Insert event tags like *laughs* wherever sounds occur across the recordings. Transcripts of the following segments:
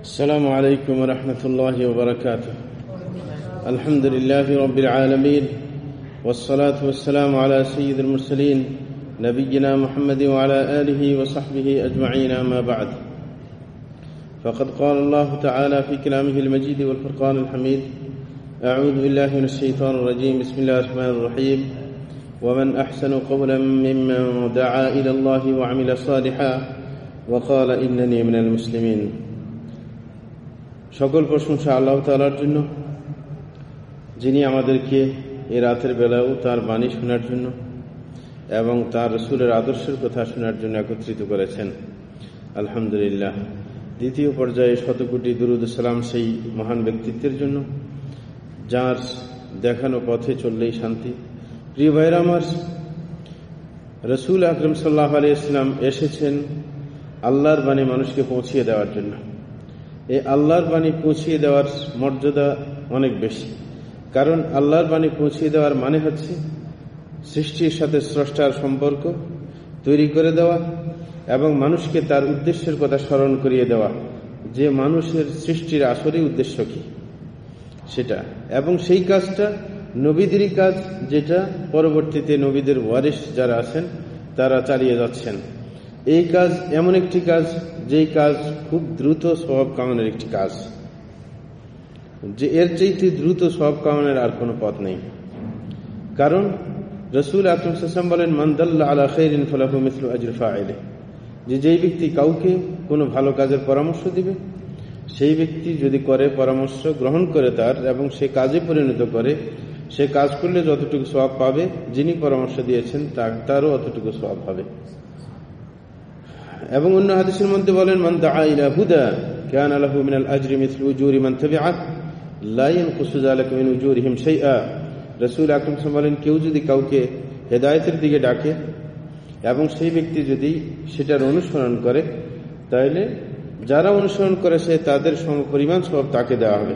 السلام عليكم ورحمة الله وبركاته. الحمد لله رب العالمين والصلاة والسلام على سيد المرسلين نبينا محمد وعلى آله وصحبه أجمعين أما بعد. فقد قال الله تعالى في كلامه المجيد والفرقان الحميد أعوذ بالله من الشيطان الرجيم بسم الله الرحمن الرحيم ومن أحسن قولا ممن دعا إلى الله وعمل صالحا وقال إنني من المسلمين. সকল প্রশংসা আল্লাহ তালার জন্য, যিনি আমাদেরকে এ রাতের বেলাও তার বাণী শোনার জন্য এবং তার রসুলের আদর্শের কথা শোনার জন্য একত্রিত করেছেন। আলহামদুলিল্লাহ। দ্বিতীয় পর্যায়ে শতকোটি দুরুদ সালাম সেই মহান ব্যক্তিত্বের জন্য, যার দেখানো পথে চললেই শান্তি। প্রিয় ভাইরা আমার, রসুল আকরম সাল্লাহ আলী ইসলাম এসেছেন আল্লাহর বাণী মানুষকে পৌঁছিয়ে দেওয়ার জন্য। এই আল্লাহর বাণী পৌঁছিয়ে দেওয়ার মর্যাদা অনেক বেশি। কারণ আল্লাহর বাণী পৌঁছিয়ে দেওয়ার মানে হচ্ছে সৃষ্টির সাথে স্রষ্টার সম্পর্ক তৈরি করে দেওয়া এবং মানুষকে তার উদ্দেশ্যের কথা স্মরণ করিয়ে দেওয়া। যে মানুষের সৃষ্টির আসলেই উদ্দেশ্য কি? সেটা। এবং সেই কাজটা নবীদেরই কাজ, যেটা পরবর্তীতে নবীদের ওয়ারিস যারা আছেন, তারা চালিয়ে যাচ্ছেন। এই কাজ এমন একটি কাজ, যেই কাজ খুব দ্রুত স্বভাব কামানের একটি কাজ। যে এর চাইতে দ্রুত স্বভাব কামানের আর কোনো পথ নেই। কারণ রসুল আকরম বলেন মন্দাল্লা আলা খৈরিন ফলাহু মিসলু আজরফা যে যেই ব্যক্তি কাউকে কোনো ভালো কাজের পরামর্শ দিবে, সেই ব্যক্তি যদি করে পরামর্শ গ্রহণ করে তার এবং সে কাজে পরিণত করে, সে কাজ করলে যতটুকু সব পাবে, যিনি পরামর্শ দিয়েছেন, তার তারও অতটুকু সব হবে এবং অন্য হাদিসের মধ্যে বলেন, মান দাআ হুদা, কান লাহু মিনাল আজরি মিসলু উজুরি মান তাবিআত লা ইয়ানকুসু যালিকা মিন উজুরিহিম শাইআ। রাসূল আকরাম বলেন, কেউ যদি কাউকে হেদায়েতের দিকে ডাকে এবং সেই ব্যক্তি যদি সেটার অনুসরণ করে তাহলে যারা অনুসরণ করে সে তাদের সমপরিমাণ সব তাকে দেওয়া হবে।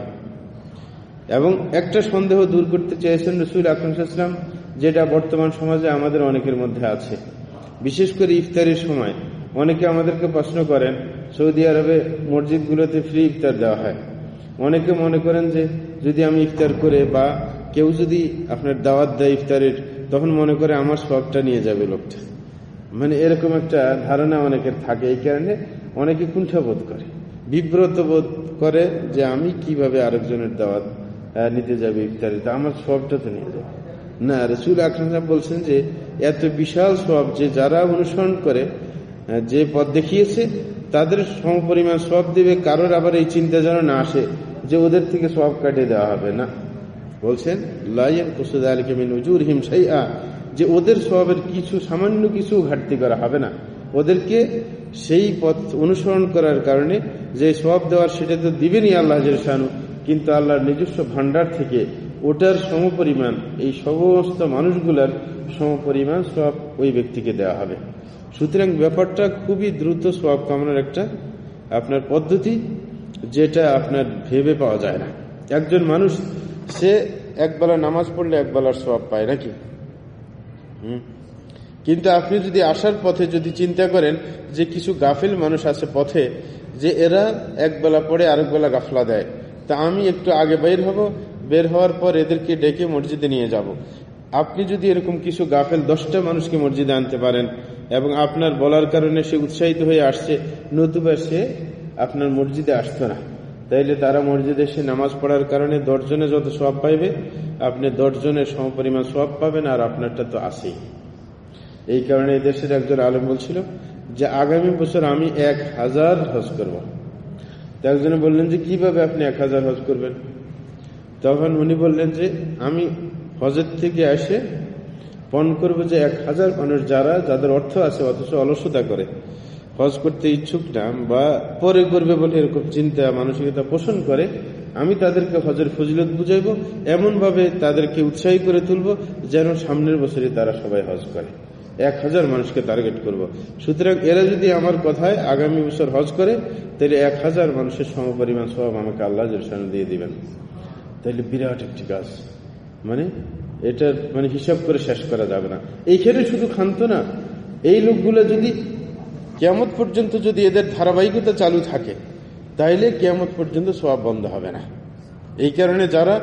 এবং একটা সন্দেহ দূর করতে চেয়েছেন রসুল আকরমসাল্লাম যেটা বর্তমান সমাজে আমাদের অনেকের মধ্যে আছে। বিশেষ করে ইফতারের সময় অনেকে আমাদেরকে প্রশ্ন করেন, সৌদি আরবে মসজিদগুলোতে ফ্রি ইফতার দেওয়া হয়। অনেকে মনে করেন যে, যদি আমি ইফতার করে বা কেউ যদি আপনার দাওয়াত দেয় ইফতারের, তখন মনে করে আমার সবটা নিয়ে যাবে লোকটা। মানে এরকম একটা ধারণা অনেকের থাকে। এই কারণে অনেকে কুণ্ঠাবোধ করে। বিব্রত বোধ করে যে, আমি কীভাবে আরেকজনের দাওয়াত নিতে যাবে ইফতারিতে আমার সবটা তো নিয়ে যাবে। না, রসুল আকরম বলছেন যে, এত বিশাল সব যে, যারা অনুসরণ করে যে পথ দেখিয়েছে, তাদের সমপরিমাণ সব দেবে, কারোর আবার এই চিন্তা যেন না আসে যে ওদের থেকে সব কাটিয়ে দেওয়া হবে না। বলছেন লাইন কুসুদ আলী কেমিন উজুর হিম সাইয়া যে ওদের সবের কিছু, সামান্য কিছু ঘাটতি করা হবে না। ওদেরকে সেই পথ অনুসরণ করার কারণে যে সব দেওয়ার সেটা তো দিবেনি আল্লাহ শানু কিন্তু আল্লাহর নিজস্ব ভান্ডার থেকে ওটার সমপরিমাণ এই সমস্ত মানুষগুলার সমপরিমাণ সব ওই ব্যক্তিকে দেওয়া হবে। সুতরাং ব্যাপারটা খুবই দ্রুত সব কামনার একটা আপনার পদ্ধতি, যেটা আপনার ভেবে পাওয়া যায় না। একজন মানুষ, সে একবেলা নামাজ পড়লে একবেলার সব পায়, নাকি? কিন্তু আপনি যদি আসার পথে যদি চিন্তা করেন যে কিছু গাফিল মানুষ আছে পথে, যে এরা একবেলা পরে আরেক বেলা গাফলা দেয়, তা আমি একটু আগে বের হব, বের হওয়ার পর এদেরকে ডেকে মসজিদে নিয়ে যাব। আপনি যদি এরকম কিছু গাফেল দশটা মানুষকে মসজিদে আনতে পারেন এবং আপনার বলার কারণে সে উৎসাহিত হয়ে আসছে, নতুবা সে আপনার মসজিদে আসতো না। তাইলে তারা মসজিদে এসে নামাজ পড়ার কারণে দশজনে যত সব পাইবে, আপনি দশজনের সমপরিমাণ সব পাবেন আর আপনারটা তো আসেই এই কারণে দেশের একজন আলম বলছিল যে, আগামী বছর আমি এক হাজার হজ করব। একজনে বললেন যে, কীভাবে আপনি এক হাজার হজ করবেন? তখন উনি বললেন যে, আমি হজের থেকে এসে পণ করব যে এক হাজার মানুষ যারা, যাদের অর্থ আছে অথচ অলসতা করে, হজ করতে ইচ্ছুক না বা পরে করবে বলে এরকম চিন্তা, মানসিকতা পোষণ করে, আমি তাদেরকে হজের ফজিলত বুঝাইব, এমনভাবে তাদেরকে উৎসাহী করে তুলব যেন সামনের বছরে তারা সবাই হজ করে। এক হাজার মানুষকে টার্গেট করব। সুতরাং এরা যদি আমার কথায় আগামী বছর হজ করে, তাহলে এক হাজার মানুষের সমপরিমাণ সব আমাকে আল্লাহ দিয়ে দিবেন। তাহলে বিরাট একটি কাজ। মানে এটা মানে হিসাব করে শেষ করা যাবে না। এইখানে শুধু খান্ত না, এই লোকগুলো যদি কেমন পর্যন্ত যদি এদের ধারাবাহিকতা চালু থাকে, তাইলে কেয়ামত পর্যন্ত সব বন্ধ হবে না। এই কারণে যারা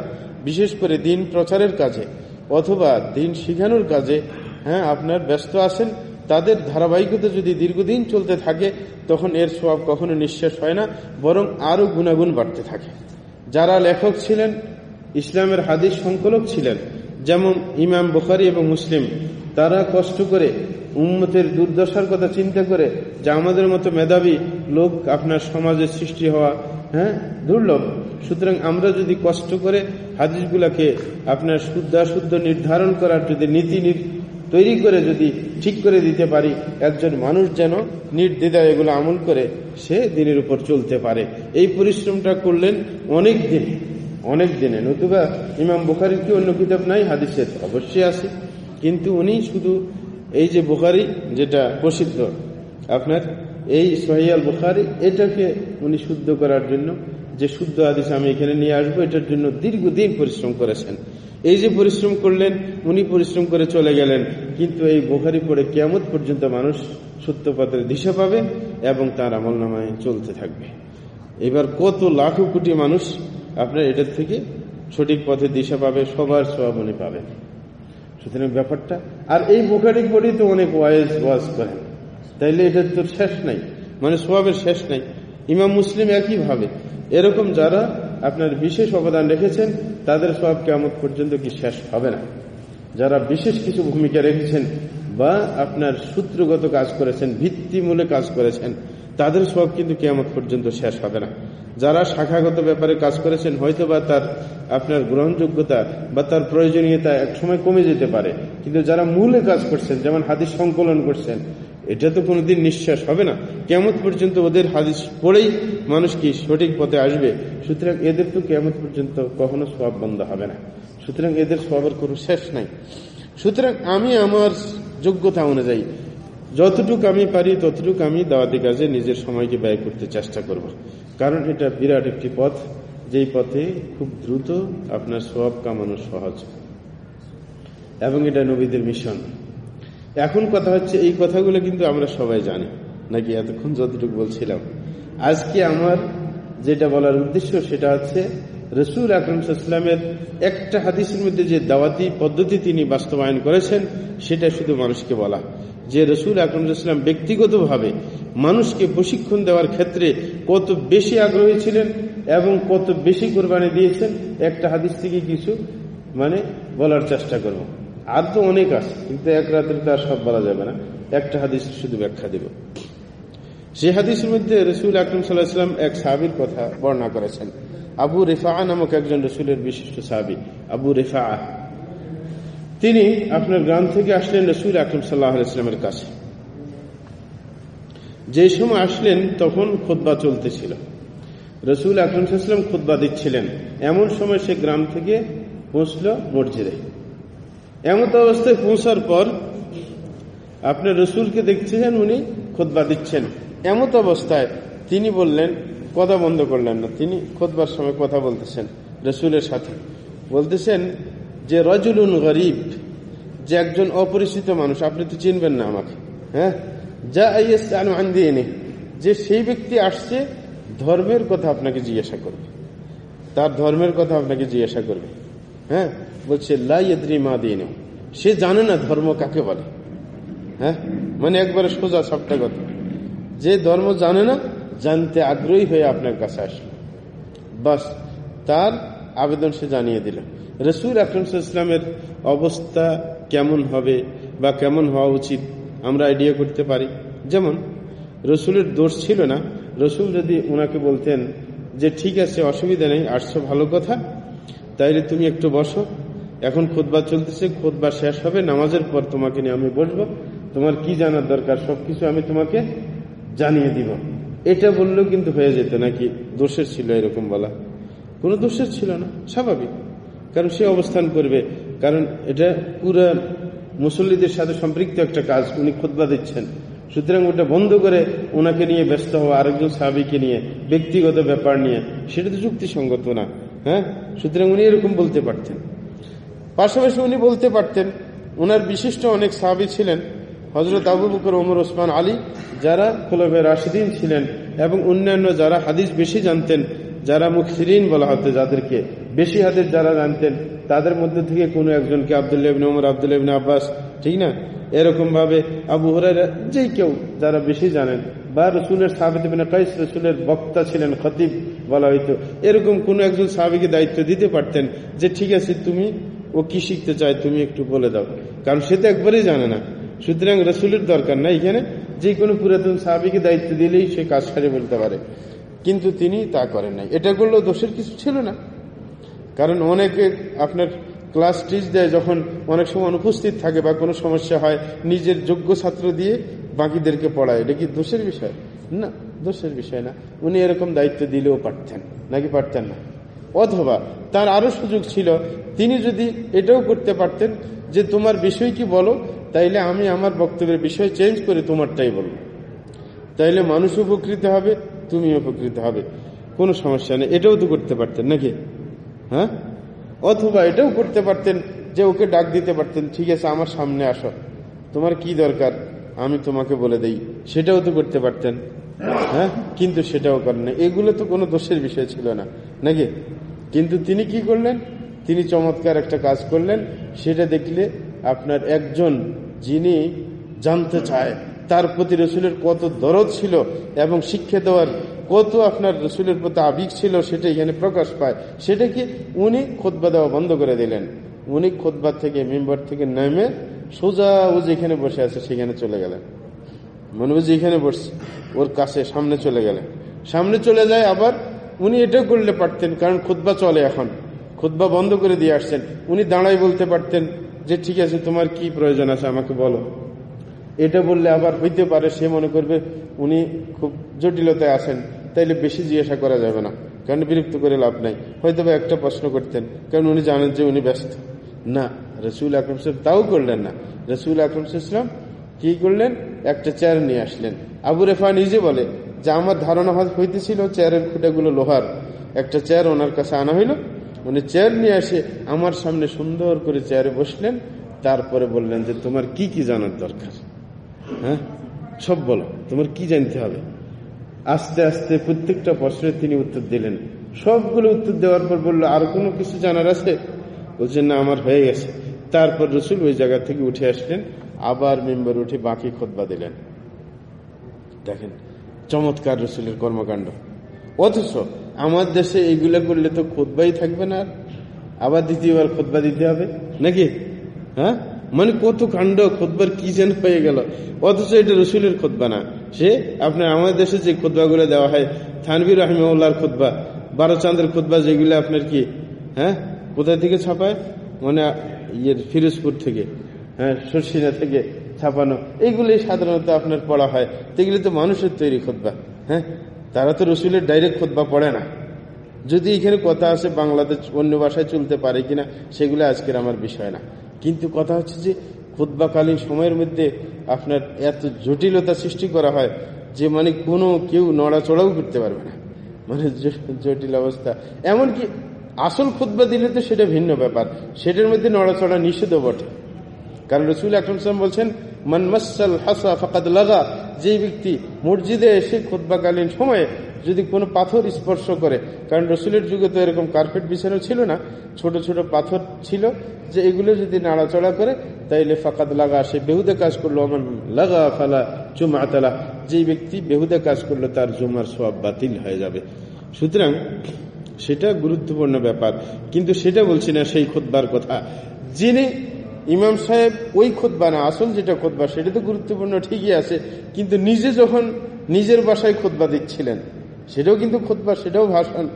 বিশেষ করে দিন প্রচারের কাজে অথবা দিন শিখানোর কাজে হ্যাঁ আপনার ব্যস্ত আছেন, তাদের ধারাবাহিকতা যদি দীর্ঘদিন চলতে থাকে, তখন এর সব কখনো নিঃশ্বাস হয় না, বরং আরও গুণাগুণ বাড়তে থাকে। যারা লেখক ছিলেন, ইসলামের হাদিস সংকলক ছিলেন যেমন ইমাম বুখারি এবং মুসলিম, তারা কষ্ট করে উম্মতের দুর্দশার কথা চিন্তা করে যে আমাদের মতো মেধাবী লোক আপনার সমাজে সৃষ্টি হওয়া হ্যাঁ দুর্লভ। সুতরাং আমরা যদি কষ্ট করে হাদিসগুলাকে আপনার শুদ্ধাশুদ্ধ নির্ধারণ করার যদি নীতি তৈরি করে যদি ঠিক করে দিতে পারি, একজন মানুষ যেন নির্দ্বিধায় এগুলো আমল করে, সে দিনের উপর চলতে পারে। এই পরিশ্রমটা করলেন অনেক দিন। অনেক দিনে, নতুবা ইমাম বুখারির কি অন্য কিতাব নাই, হাদিসের অবশ্যই আছে। কিন্তু উনি শুধু এই যে বুখারি, যেটা প্রসিদ্ধ, আপনার এই সহিয়াল বুখারি, এটাকে উনি শুদ্ধ করার জন্য, যে শুদ্ধ আদিস আমি এখানে নিয়ে আসব, এটার জন্য দীর্ঘদিন পরিশ্রম করেছেন। এই যে পরিশ্রম করলেন, উনি পরিশ্রম করে চলে গেলেন, কিন্তু এই বোখারি পড়ে কেমন পর্যন্ত মানুষ সত্য পথের দিশা পাবে এবং তার আমল নামায় চলতে থাকবে। এবার কত লাখো কোটি মানুষ আপনার এটার থেকে সঠিক পথে দিশা পাবে সবার সব পাবেন। সুতরাং ব্যাপারটা, আর এই বোখারি পড়ি তো অনেক ওয়াইজ ওয়াজ করেন। তাইলে এটার তো শেষ নাই মানে সবের শেষ নাই। ইমাম মুসলিম একইভাবে, এরকম যারা আপনার বিশেষ অবদান রেখেছেন, তাদের সব কেমন পর্যন্ত কি শেষ হবে না। যারা বিশেষ কিছু ভূমিকা রেখেছেন বা আপনার সূত্রগত কাজ করেছেন, ভিত্তিমূলে কাজ করেছেন তাদের সব কিন্তু কেমন পর্যন্ত শেষ হবে না। যারা শাখাগত ব্যাপারে কাজ করেছেন হয়তো বা তার আপনার গ্রহণযোগ্যতা বা তার প্রয়োজনীয়তা এক সময় কমে যেতে পারে। কিন্তু যারা মূলে কাজ করছেন, যেমন হাদিস সংকলন করছেন, এটা তো কোনোদিন নিঃশ্বাস হবে না। কেমন পর্যন্ত ওদের হাদিস পড়েই মানুষ কি সঠিক পথে আসবে? সুতরাং এদের তো কেমন পর্যন্ত কখনো সব বন্ধ হবে না। সুতরাং এদের সবের কোনো শেষ নাই। সুতরাং আমি আমার যোগ্যতা অনুযায়ী যতটুকু আমি পারি, ততটুকু আমি দাওয়াতি কাজে নিজের সময়কে ব্যয় করতে চেষ্টা করব। কারণ এটা বিরাট একটি পথ, যেই পথে খুব দ্রুত আপনার সব কামানো সহজ। এবং এটা নবীদের মিশন। এখন কথা হচ্ছে, এই কথাগুলো কিন্তু আমরা সবাই জানি, নাকি এতক্ষণ যতটুকু বলছিলাম। আজকে আমার যেটা বলার উদ্দেশ্য, সেটা হচ্ছে, রসুল আকরমসাল্লামের একটা হাদিসের মধ্যে যে দাওয়াতি পদ্ধতি তিনি বাস্তবায়ন করেছেন, সেটা শুধু মানুষকে বলা। যে রসুল আকরমসাল্লাম ব্যক্তিগতভাবে মানুষকে প্রশিক্ষণ দেওয়ার ক্ষেত্রে কত বেশি আগ্রহী ছিলেন এবং কত বেশি কোরবানি দিয়েছেন, একটা হাদিস থেকে কিছু মানে বলার চেষ্টা করব। আর তো অনেক আছে, কিন্তু এক রাতের তো আর সব বলা যাবে না। একটা হাদিস শুধু ব্যাখ্যা দেব। সে হাদিসের মধ্যে রসুল আকরম সাল্লাহাম এক সাহাবির কথা বর্ণনা করেছেন। আবু রেফা নামক একজন রসুলের বিশিষ্ট সাহাবি, আবু রেফা তিনি আপনার গ্রাম থেকে আসলেন রসুল আকরম সাল্লাহ ইসলামের কাছে। যে সময় আসলেন, তখন খোদ্া চলতেছিল। রসুল আকরম সাল্লাম খোদ্া দিচ্ছিলেন। এমন সময় সে গ্রাম থেকে পৌঁছল মসজিদে। এমত অবস্থায় পৌঁছার পর আপনার রসুলকে দেখছেন, উনি খোদবা দিচ্ছেন। এমত অবস্থায় তিনি বললেন, কথা বন্ধ করলেন না। তিনি খোদবার সময় কথা বলতেছেন রসুলের সাথে। বলতেছেন যে রজুলুন গরিব, যে একজন অপরিচিত মানুষ, আপনি তো চিনবেন না আমাকে হ্যাঁ? যা আইএসআনে যে সেই ব্যক্তি আসছে, ধর্মের কথা আপনাকে জিজ্ঞাসা করবে। তার ধর্মের কথা আপনাকে জিজ্ঞাসা করবে হ্যাঁ? বলছে লাইদ্রি মা দিন সে জানে না ধর্ম কাকে বলে হ্যাঁ? মানে একবারে সোজা সবটা কথা। যে ধর্ম জানে না, জানতে আগ্রহী হয়ে আপনার কাছে আসলো। বাস, তার আবেদন সে জানিয়ে দিল। রসুল আকরম ইসলামের অবস্থা কেমন হবে বা কেমন হওয়া উচিত আমরা আইডিয়া করতে পারি। যেমন, রসুলের দোষ ছিল না। রসুল যদি ওনাকে বলতেন যে, ঠিক আছে, অসুবিধা নেই, আসছো, ভালো কথা। তাইলে তুমি একটু বসো। এখন খোদবা চলতেছে, খোদবা শেষ হবে, নামাজের পর তোমাকে নিয়ে আমি বসবো। তোমার কি জানার দরকার? সবকিছু আমি তোমাকে জানিয়ে দিব। এটা বললেও কিন্তু হয়ে যেত নাকি? দোষের ছিল এরকম বলা। কোনো দোষের ছিল না। স্বাভাবিক। কারণ সে অবস্থান করবে। কারণ এটা পুরো মুসল্লিদের সাথে সম্পৃক্ত একটা কাজ উনি খোদবা দিচ্ছেন। সুতরাং ওটা বন্ধ করে ওনাকে নিয়ে ব্যস্ত হওয়া, আরেকজন সাহাবিকে নিয়ে, ব্যক্তিগত ব্যাপার নিয়ে, সেটা তো যুক্তিসঙ্গত না হ্যাঁ? সুতরাং উনি এরকম বলতে পারতেন। পাশাপাশি উনি বলতে পারতেন ওনার বিশিষ্ট অনেক সাহাবি ছিলেন হজরত আবু বকর, ওমর, ওসমান, আলী, যারা খোলবে রাশিদিন ছিলেন এবং অন্যান্য যারা হাদিস বেশি জানতেন, যারা মুখসিরিন বলা হতো যাদেরকে বেশি হাদিস যারা জানতেন তাদের মধ্যে থেকে কোনো একজনকে আবদুল্লাহ ইবিন ওমর আবদুল্লাহ ইবিন আব্বাস, ঠিক না? এরকম ভাবে আবু হরাইরা যেই কেউ, যারা বেশি জানেন, বা রসুলের সাহাবিদ কাইস রসুলের বক্তা ছিলেন, খতিব বলা হইতো, এরকম কোন একজন সাহাবিকে দায়িত্ব দিতে পারতেন যে, ঠিক আছে, তুমি, ও কি শিখতে চায়, তুমি একটু বলে দাও। কারণ সে তো একবারেই জানে না। সুতরাং রসুলের দরকার না এখানে। যে কোনো পুরাতন সাহাবিকে দায়িত্ব দিলেই সে কাজ সারে বলতে পারে। কিন্তু তিনি তা করেন নাই। এটা করলেও দোষের কিছু ছিল না। কারণ অনেকে আপনার ক্লাস টিচ দেয় যখন অনেক সময় অনুপস্থিত থাকে বা কোনো সমস্যা হয়, নিজের যোগ্য ছাত্র দিয়ে বাকিদেরকে পড়ায়। এটা কি দোষের বিষয়? না, দোষের বিষয় না। উনি এরকম দায়িত্ব দিলেও পারতেন, নাকি পারতেন না? অথবা তার আরও সুযোগ ছিল, তিনি যদি এটাও করতে পারতেন যে, তোমার বিষয় কি বলো? তাইলে আমি আমার বক্তব্যের বিষয় চেঞ্জ করে তোমারটাই বলব। তাইলে মানুষ উপকৃত হবে তুমি উপকৃত হবে। কোনো সমস্যা নেই। এটাও তো করতে পারতেন, নাকি? হ্যাঁ? অথবা এটাও করতে পারতেন, যে ওকে ডাক দিতে পারতেন, ঠিক আছে, আমার সামনে আসো। তোমার কি দরকার? আমি তোমাকে বলে দেই। সেটাও তো করতে পারতেন। হ্যাঁ? কিন্তু সেটাও করেন এগুলো তো কোনো দোষের বিষয় ছিল না। নাকি? কিন্তু তিনি কি করলেন? তিনি চমৎকার একটা কাজ করলেন। সেটা দেখলে আপনার একজন যিনি জানতে চায়, তার প্রতি রসুলের কত দরদ ছিল এবং শিক্ষা দেওয়ার কত আপনার রসুলের প্রতি আবেগ ছিল, সেটা এখানে প্রকাশ পায়। সেটা কি উনি খোদবা দেওয়া বন্ধ করে দিলেন। উনি খোদবার থেকে, মেম্বার থেকে নেমে সোজা ও যেখানে বসে আছে, সেখানে চলে গেলেন। মনে বুঝি এখানে বসছে, ওর কাছে সামনে চলে গেলেন। সামনে চলে যায়, আবার উনি এটাও করলে পারতেন, কারণ খুদ্া চলে এখন। খুদ্া বন্ধ করে দিয়ে আসছেন। উনি দাঁড়াই বলতে পারতেন যে, ঠিক আছে, তোমার কি প্রয়োজন আছে, আমাকে বলো। এটা বললে আবার হইতে পারে, সে মনে করবে উনি খুব জটিলতায় আসেন তাইলে বেশি জিজ্ঞাসা করা যাবে না। কারণ বিরক্ত করে লাভ নাই। হয়তো বা একটা প্রশ্ন করতেন, কারণ উনি জানেন যে উনি ব্যস্ত। না, রসুল আকরম সাহেব তাও করলেন না। রসুল আকরম সাল্লাম কি করলেন? একটা চেয়ার নিয়ে আসলেন। আবু রেফা নিজে বলে, যে আমার ধারণা হইতেছিল চেয়ারের খুঁটাগুলো লোহার। একটা চেয়ার ওনার কাছে আনা হইল। উনি চেয়ার নিয়ে আসে আমার সামনে সুন্দর করে চেয়ারে বসলেন। তারপরে বললেন যে, তোমার কি কি জানার দরকার? হ্যাঁ? সব বলো, তোমার কি জানতে হবে? আস্তে আস্তে প্রত্যেকটা প্রশ্নের তিনি উত্তর দিলেন। সবগুলো উত্তর দেওয়ার পর বলল, আর কোনো কিছু জানার আছে? বলছেন না, আমার হয়ে গেছে। তারপর রসুল ওই জায়গা থেকে উঠে আসলেন, আবার মেম্বার উঠে বাকি খোদবা দিলেন। দেখেন, চমৎকার রসুলের কর্মকাণ্ড। অথচ আমার দেশে এইগুলা করলে তো খোদবাই থাকবে না আবার দ্বিতীয়বার খোদবা দিতে হবে, নাকি? হ্যাঁ? মানে কত কাণ্ড, খোদবার কি যেন হয়ে গেল। অথচ এটা রসুলের খোদবা না। সে আপনার আমাদের দেশে যে খোদবাগুলো দেওয়া হয় থানবির রহমার খোদবা, বারো চাঁদের খোদবা, যেগুলো আপনার কি হ্যাঁ কোথায় থেকে ছাপায়? মানে ইয়ের ফিরোজপুর থেকে হ্যাঁ শর্ষিনা থেকে ছাপানো। এইগুলি সাধারণত আপনার পড়া হয়। এগুলি তো মানুষের তৈরি খোদবা হ্যাঁ? তারা তো রসুলের ডাইরেক্ট খোদবা পড়ে না। যদি এখানে কথা আছে বাংলাদেশ অন্য ভাষায় চলতে পারে কিনা, সেগুলো আজকের আমার বিষয় না। কিন্তু কথা হচ্ছে যে খুদ্বাকালীন সময়ের মধ্যে আপনার এত জটিলতা সৃষ্টি করা হয় যে মানে কোনো কেউ নড়াচড়াও করতে পারবে না। মানে জটিল অবস্থা। এমনকি আসল খুদ্া দিলে তো সেটা ভিন্ন ব্যাপার। সেটার মধ্যে নড়াচড়া নিষেধ বটে। কারণ রসুল আকরম বলছেন মনমসাল হাসা ফাকাদ লাগা। যে ব্যক্তি মসজিদে এসে খুদ্বাকালীন সময়ে যদি কোনো পাথর স্পর্শ করে, কারণ রসুলের যুগে তো এরকম কার্পেট বিছানো ছিল না, ছোট ছোট পাথর ছিল যে এগুলো যদি নাড়াচড়া করে, তাইলে ফাকাদ লাগা, সে বেহুদে কাজ করল আমার লাগা ফালা চুমাতালা যে ব্যক্তি বেহুদে কাজ করল, তার জুমার সব বাতিল হয়ে যাবে। সুতরাং সেটা গুরুত্বপূর্ণ ব্যাপার। কিন্তু সেটা বলছি না সেই খোদবার কথা। যিনি ইমাম সাহেব ওই খোদবা না, আসল যেটা খোদবা সেটা তো গুরুত্বপূর্ণ ঠিকই আছে, কিন্তু নিজে যখন নিজের বাসায় খোদবা দিচ্ছিলেন সেটাও কিন্তু খোদবা সেটাও ভাষণ।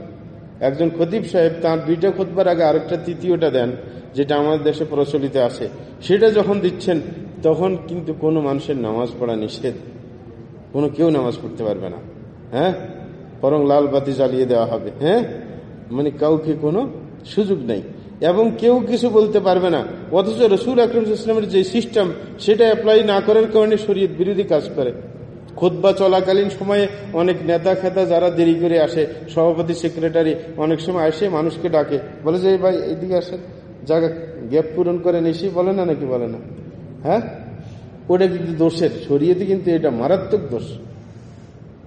একজন খতিব সাহেব তার দুইটা খোদবার আগে আরেকটা তৃতীয়টা দেন, যেটা আমাদের দেশে প্রচলিত আছে। সেটা যখন দিচ্ছেন, তখন কিন্তু কোনো মানুষের নামাজ পড়া নিষেধ। কোনো কেউ নামাজ পড়তে পারবে না। হ্যাঁ? বরং লাল বাতি জ্বালিয়ে দেওয়া হবে। হ্যাঁ? মানে কাউকে কোনো সুযোগ নেই। এবং কেউ কিছু বলতে পারবে না। অথচ রসুল আকরম যে সিস্টেম সেটা অ্যাপ্লাই না করার কারণে শরীয়ত বিরোধী কাজ করে। খোদবা চলাকালীন সময়ে অনেক নেতা খেতা যারা দেরি করে আসে, সভাপতি সেক্রেটারি অনেক সময় আসে, মানুষকে ডাকে। বলে যে ভাই, এইদিকে আসেন। জায়গা গ্যাপ পূরণ করে নিশি বলে না নাকি বলে না? হ্যাঁ? ওটা কিন্তু দোষের। শরীয়তে কিন্তু এটা মারাত্মক দোষ।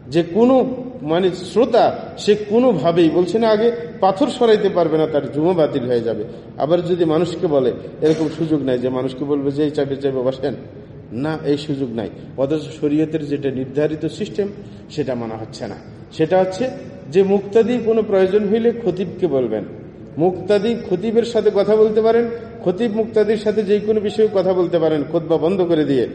যে কোনো মানে শ্রোতা, সে কোনোভাবেই, বলছে না আগে, পাথর সরাইতে পারবে না, তার জুমো বাতিল হয়ে যাবে। আবার যদি মানুষকে বলে, এরকম সুযোগ নাই যে মানুষকে বলবে যে, এই চাপে চাপে বসেন। না, এই সুযোগ নাই। অথচ শরীয়তের যেটা নির্ধারিত সিস্টেম সেটা মানা হচ্ছে না। সেটা হচ্ছে যে মুক্তাদি কোনো প্রয়োজন হইলে খতিবকে বলবেন। মুক্তাদি খতিবের সাথে কথা বলতে পারেন, খতিব মুক্তাদির সাথে যে কোনো বিষয়ে কথা বলতে পারেন খোদবা বন্ধ করে দিয়ে।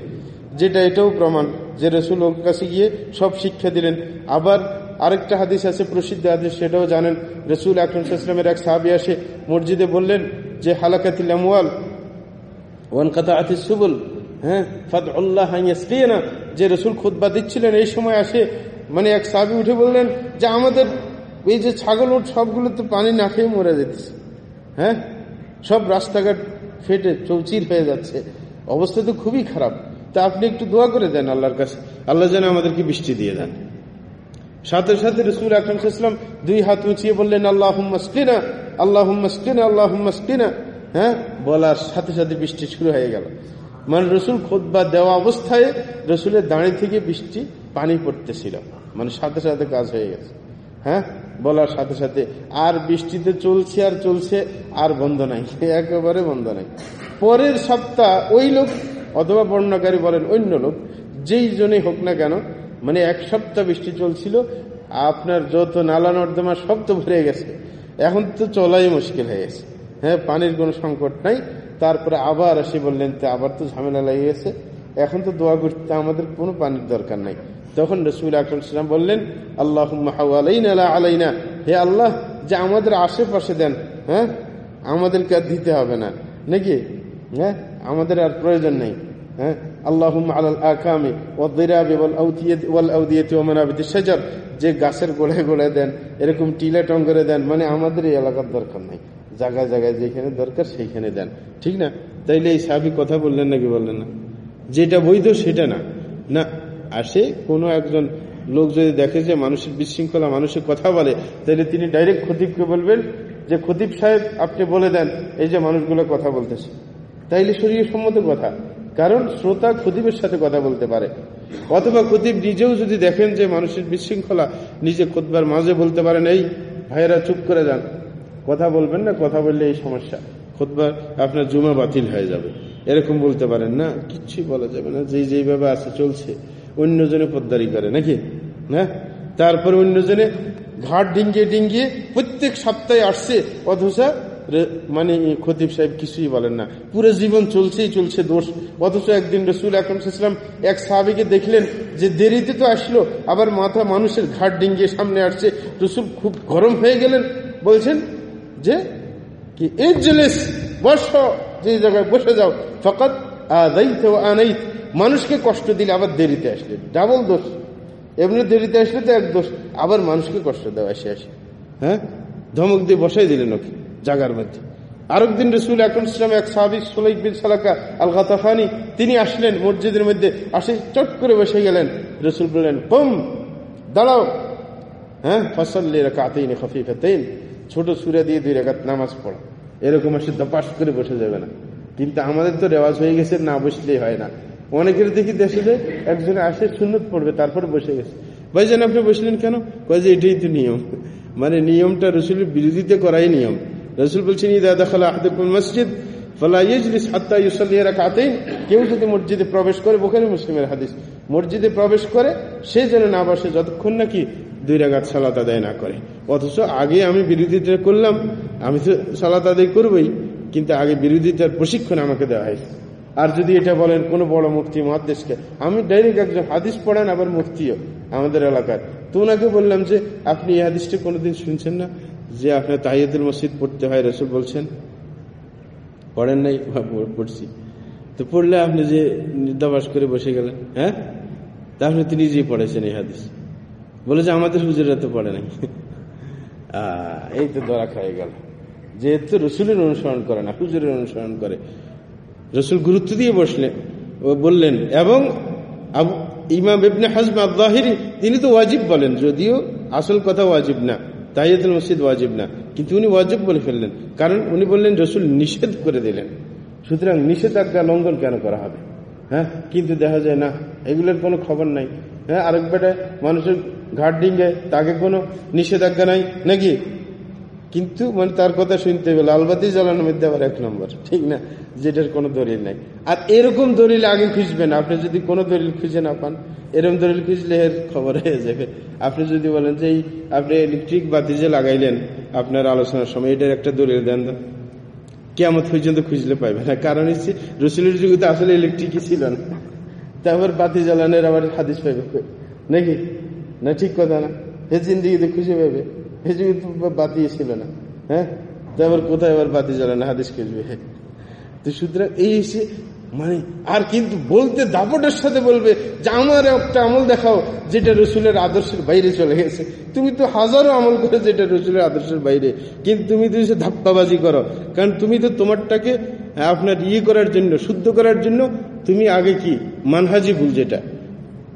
যেটা এটাও প্রমাণ যে রসুল ওর কাছে গিয়ে সব শিক্ষা দিলেন। আবার আরেকটা হাদিস আছে, প্রসিদ্ধ হাদিস, সেটাও জানেন। রসুল আকরমসাল্লামের এক সাহাবি আসে, মসজিদে বললেন যে, হালাকাতিল ওয়ান কাতা আতিস সুবুল হ্যাঁ? ফাদ আল্লাহ না যে রসুল খুদ্া দিচ্ছিলেন, এই সময় আসে মানে এক সাহাবি উঠে বললেন যে, আমাদের এই যে ছাগল উঠ সবগুলো তো পানি না খেয়ে মরে যেতেছে। হ্যাঁ? সব রাস্তাঘাট ফেটে চৌচির হয়ে যাচ্ছে। অবস্থা তো খুবই খারাপ। তা আপনি একটু দোয়া করে দেন আল্লাহর কাছে। আল্লাহ যেন আমাদেরকে বৃষ্টি দিয়ে দেন। সাথে সাথে রসুল আকরমসাল্লাম দুই হাত উঁচিয়ে বললেন আল্লাহ হুম্মাস্কিনা আল্লাহ হুম্মাস্কিনা আল্লাহ হুম্মাস্কিনা হ্যাঁ? বলার সাথে সাথে বৃষ্টি শুরু হয়ে গেল। মানে রসুল খোদবা দেওয়া অবস্থায় রসুলের দাঁড়িয়ে থেকে বৃষ্টি পানি পড়তেছিল। মানে সাথে সাথে কাজ হয়ে গেছে। হ্যাঁ? বলার সাথে সাথে, আর বৃষ্টিতে চলছে আর চলছে, আর বন্ধ নাই। একেবারে বন্ধ নাই। পরের সপ্তাহ ওই লোক, অথবা বর্ণাকারী বলেন অন্য লোক, যেই জন্যই হোক না কেন মানে এক সপ্তাহ বৃষ্টি চলছিল, আপনার যত নালা নর্দমা সব তো ভরে গেছে। এখন তো চলাই মুশকিল হয়ে গেছে। হ্যাঁ পানির কোনো সংকট নাই। তারপরে আবার আসি বললেন, তো আবার তো ঝামেলা লেগে গেছে এখন তো দোয়া করতে আমাদের কোনো পানির দরকার নাই। তখন রসুল আকরম বললেন আল্লাহ আলাইনা। হে আল্লাহ, যে আমাদের আশেপাশে দেন হ্যাঁ আমাদেরকে আর দিতে হবে না। নাকি? হ্যাঁ আমাদের আর প্রয়োজন নেই। হ্যাঁ আল্লাহ আলাল আকামি যে গাছের গোড়ে গোড়ে দেন, এরকম টিলে টঙ্গরে দেন মানে আমাদের এই এলাকার দরকার নাই। জায়গায় জায়গায় যেখানে দরকার সেইখানে দেন। ঠিক না? তাইলে এই সাবি কথা বললেন নাকি বললেন না? যেটা বৈধ সেটা না। না আসে কোনো একজন লোক যদি দেখে যে মানুষের বিশৃঙ্খলা, মানুষের কথা বলে তাহলে তিনি ডাইরেক্ট খতিবকে বলবেন যে, খতিব সাহেব, আপনি বলে দেন, এই যে মানুষগুলো কথা বলতেছে। তাইলে শরীর সম্মত কথা। কারণ শ্রোতা খতিবের সাথে কথা বলতে পারে। অথবা খতিব নিজেও যদি দেখেন যে মানুষের বিশৃঙ্খলা, নিজে খোদবার মাঝে বলতে পারেন, এই ভাইয়েরা চুপ করে যান। কথা বলবেন না, কথা বললে এই সমস্যা। খোদবার আপনার জুমা বাতিল হয়ে যাবে। এরকম বলতে পারেন না কিচ্ছুই বলা যাবে না, যেই যেইভাবে আছে চলছে। অন্যজনে পদ্মারি করে, নাকি? হ্যাঁ তারপর অন্যজনে ঘাট ডিঙ্গিয়ে ডিঙ্গিয়ে প্রত্যেক সপ্তাহে আসছে, অথচ মানে খতিব সাহেব কিছুই বলেন না। পুরো জীবন চলছেই চলছে দোষ। অথচ একদিন রসুল আকরমসাল্লাম এক সাহাবিকে দেখলেন যে দেরিতে তো আসলো, আবার মাথা মানুষের ঘাট ডিঙ্গিয়ে সামনে আসছে। রসুল খুব গরম হয়ে গেলেন, বলছেন যে কি এজলেস বস যে জায়গায় বসে যাও ফকাত আনাইত। মানুষকে কষ্ট দিলে আবার দেরিতে আসলে, ডাবল দোষ। এমনি দেরিতে আসলে তো এক দোষ, আবার মানুষকে কষ্ট দেওয়া আসে আসে। হ্যাঁ? ধমক দিয়ে বসাই দিলেন ওকে, জাগার মধ্যে। আরেকদিন রসুল আকরম ইসলাম এক সাহাবিক সোলাইক বিন সালাকা আল গাতাফানি তিনি আসলেন মসজিদের মধ্যে, আসে চট করে বসে গেলেন। রসুল বললেন কম দাঁড়াও। হ্যাঁ? ফসল ফসল্লি রাকাতেইন খফিফাতেইন। ছোট সুরে দিয়ে দুই রেখাত নামাজ পড়া। এরকম আসে দপাস করে বসে যাবে না। কিন্তু আমাদের তো রেওয়াজ হয়ে গেছে, না বসলেই হয় না। অনেকের দেখি দেশে একজনে আসে, সুন্নত পড়বে, তারপরে বসে গেছে। ভাইজান আপনি বসলেন কেন? কয় যে এটাই তো নিয়ম। মানে নিয়মটা রসুলের বিরোধিতা করাই নিয়ম। রসুল বলছেন মসজিদ কেউ যদি মসজিদে প্রবেশ করে, বোখারি মুসলিমের হাদিস, মসজিদে প্রবেশ করে, সে যেন না বসে, যতক্ষণ নাকি দুই রাগাত সালাত আদায় না করে। অথচ আগে আমি বিরোধিতা করলাম, আমি তো সালাত আদায় করবই, কিন্তু আগে বিরোধিতার প্রশিক্ষণ আমাকে দেওয়া হয়েছে। আর যদি এটা বলেন কোনো বড় মুক্তি মহাদেশকে আমি ডাইরেক্ট একজন হাদিস পড়েন, আবার মুক্তিও আমাদের এলাকার। তো ওনাকে বললাম যে, আপনি এই হাদিসটা কোনোদিন শুনছেন না? যে আপনার তাহিয়াতুল মসজিদ পড়তে হয়, রসুল বলছেন। পড়েন নাই পড়ছি। তো পড়লে আপনি যে নির্দাবাস করে বসে গেলেন হ্যাঁ? তাহলে তিনি নিজেই পড়েছেন এই হাদিস। বলে যে আমাদের হুজুরা তো পড়ে নাই। এই তো ধরা খাই গেল। যেহেতু রসুলের অনুসরণ করে না, হুজুরের অনুসরণ করে। রসুল গুরুত্ব দিয়ে বসলেন বললেন, এবং ইমাম ইবনে হাজম আব্দাহিরি তিনি তো ওয়াজিব বলেন, যদিও আসল কথা ওয়াজিব না তাইয়াতুল মসজিদ ওয়াজিব না, কিন্তু উনি ওয়াজিব বলে ফেললেন, কারণ উনি বললেন রসুল নিষেধ করে দিলেন। সুতরাং নিষেধাজ্ঞা লঙ্ঘন কেন করা হবে? হ্যাঁ কিন্তু দেখা যায় না, এগুলোর কোনো খবর নাই। হ্যাঁ আরেক বেটায় মানুষের ঘাট ডিঙ্গে তাকে কোনো নিষেধাজ্ঞা নাই, নাকি? কিন্তু মানে তার কথা শুনতে হবে লালবাতি জ্বালানোর মধ্যে আবার এক নম্বর, ঠিক না? যেটার কোনো দলিল নাই। আর এরকম দলিল আগে খুঁজবেন, আপনি যদি কোনো দলিল খুঁজে না পান, এরকম দলিল খুঁজলে এর খবর হয়ে যাবে। আপনি যদি বলেন যে আপনি ইলেকট্রিক বাতি যে লাগাইলেন, আপনার আলোচনার সময়, এটার একটা দলিল দেন কেমন পর্যন্ত খুঁজলে পাইবে না। কারণ হচ্ছে রসুলের যুগে তো আসলে ইলেকট্রিকই ছিল না। তারপর বাতি জ্বালানোর আবার হাদিস পাইবে নাকি? না, ঠিক কথা না। হে জিন্দিগিতে খুঁজে পাবে। হে তো বাতি ছিল না। হ্যাঁ? তারপর কোথায় আবার বাতি জ্বালানো হাদিস খুঁজবে তো সুতরাং এই এসে মানে আর কিন্তু বলতে দাপটের সাথে বলবে যে, আমার একটা আমল দেখাও যেটা রসুলের আদর্শের বাইরে চলে গেছে। তুমি তো হাজারো আমল করে যেটা রসুলের আদর্শের বাইরে। কিন্তু তুমি তো এসে ধাপ্পাবাজি করো। কারণ তুমি তো তোমারটাকে, আপনার ইয়ে করার জন্য, শুদ্ধ করার জন্য, তুমি আগে কি? মানহাজি ভুল যেটা।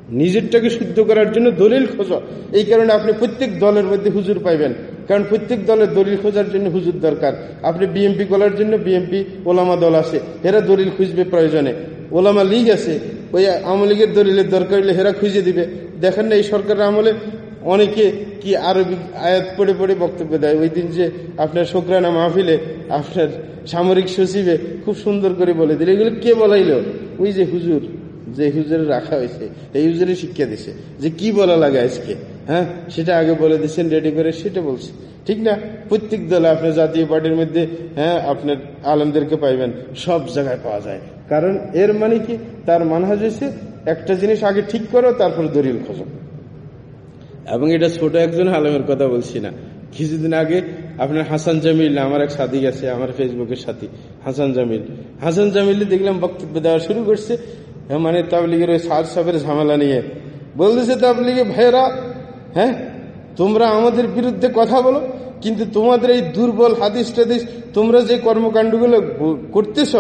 নিজেরটাকে শুদ্ধ করার জন্য দলিল খোঁজো। এই কারণে আপনি প্রত্যেক দলের মধ্যে হুজুর পাইবেন। কারণ প্রত্যেক দলের দলিল খোঁজার জন্য হুজুর দরকার। আপনি বিএমপি করার জন্য বিএমপি ওলামা দল আছে এরা দলিল খুঁজবে প্রয়োজনে। ওলামা লীগ আছে, ওই আওয়ামী লীগের দলিলের দরকার হলে হেরা খুঁজে দিবে। দেখেন না এই সরকারের আমলে অনেকে কি আরবি আয়াত পড়ে পড়ে বক্তব্য দেয়। ওই দিন যে আপনার শোকরানা মাহফিলে আপনার সামরিক সচিবে খুব সুন্দর করে বলে দিল। এগুলো কে বলাইল? ওই যে হুজুর। যে হুজুরে রাখা হয়েছে, এই হুজুরে শিক্ষা দিছে। যে কি বলা লাগে আজকে? হ্যাঁ? সেটা আগে বলে দিচ্ছেন রেডি করে সেটা বলছে। ঠিক না? প্রত্যেক দলে আপনার জাতীয় পার্টির মধ্যে হ্যাঁ আপনার আলমদেরকে পাইবেন, সব জায়গায় পাওয়া যায়। কারণ এর মানে কি? তার মানহাজ হয়েছে, একটা জিনিস আগে ঠিক করো, তারপর দলিল খোঁজো। এবং এটা ছোট একজন আলমের কথা বলছি না। কিছুদিন আগে আপনার হাসান জামিল, আমার এক সাথী আছে আমার ফেসবুকের সাথী, হাসান জামিল। হাসান জামিল দেখলাম বক্তব্য দেওয়া শুরু করছে মানে তাবলিগের ওই সার সাবের ঝামেলা নিয়ে। বলতেছে তাবলিগে, ভাইয়েরা হ্যাঁ তোমরা আমাদের বিরুদ্ধে কথা বলো, কিন্তু তোমাদের এই দুর্বল হাদিস টাদিস, তোমরা যে কর্মকাণ্ডগুলো করতেছ,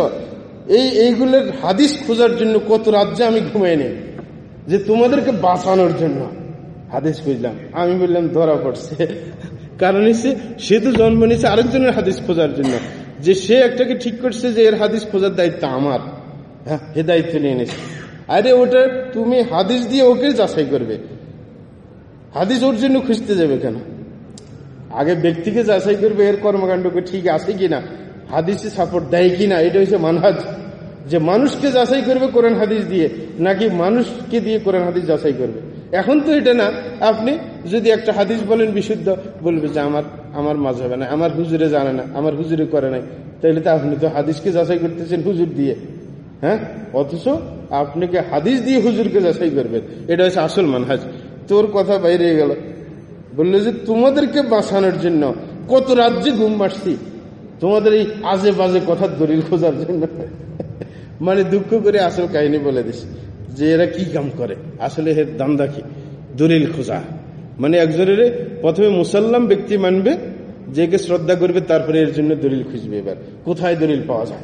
এই, এইগুলোর হাদিস খোঁজার জন্য কত রাজ্যে আমি ঘুমাই নেই যে তোমাদেরকে বাঁচানোর জন্য। হাদিস খুঁজলাম। আমি বললাম, ধরা পড়ছে। কারণ হচ্ছে, সে তো জন্ম নিয়েছে আরেকজনের হাদিস খোঁজার জন্য, যে সে একটাকে ঠিক করছে যে এর হাদিস খোঁজার দায়িত্ব আমার। হ্যাঁ হে দায়িত্ব নিয়ে নিয়েছে আরে ওটা তুমি হাদিস দিয়ে ওকে যাচাই করবে। হাদিস ওর জন্য খুঁজতে যাবে কেন? আগে ব্যক্তিকে যাচাই করবে, এর কর্মকাণ্ডকে ঠিক আছে কিনা? হাদিসে সাপোর্ট দেয় কিনা? এটা হচ্ছে মানহাজ। যে মানুষকে যাচাই করবে কোরআন হাদিস দিয়ে, নাকি মানুষকে দিয়ে কোরআন হাদিস যাচাই করবে? এখন তো এটা না। আপনি যদি একটা হাদিস বলেন বিশুদ্ধ, বলবে যে আমার আমার মাঝ হবে না, আমার হুজুরে জানে না, আমার হুজুরে করে নাই। তাহলে তো আপনি তো হাদিসকে যাচাই করতেছেন হুজুর দিয়ে। হ্যাঁ? অথচ আপনাকে হাদিস দিয়ে হুজুরকে যাচাই করবেন। এটা হচ্ছে আসল মানহাজ। তোর কথা বাইরে গেল। বলল যে, তোমাদেরকে বাঁচানোর জন্য কত রাজ্যে ঘুম মারছি তোমাদের এই আজে বাজে কথার দলিল খোঁজার জন্য। মানে দুঃখ করে আসল কাহিনী বলে দিস যে এরা কি কাম করে? আসলে এর দান্দা কি? দলিল খোঁজা। মানে একজনের প্রথমে মুসাল্লাম ব্যক্তি মানবে, যে শ্রদ্ধা করবে, তারপরে এর জন্য দলিল খুঁজবে এবার। কোথায় দলিল পাওয়া যায়?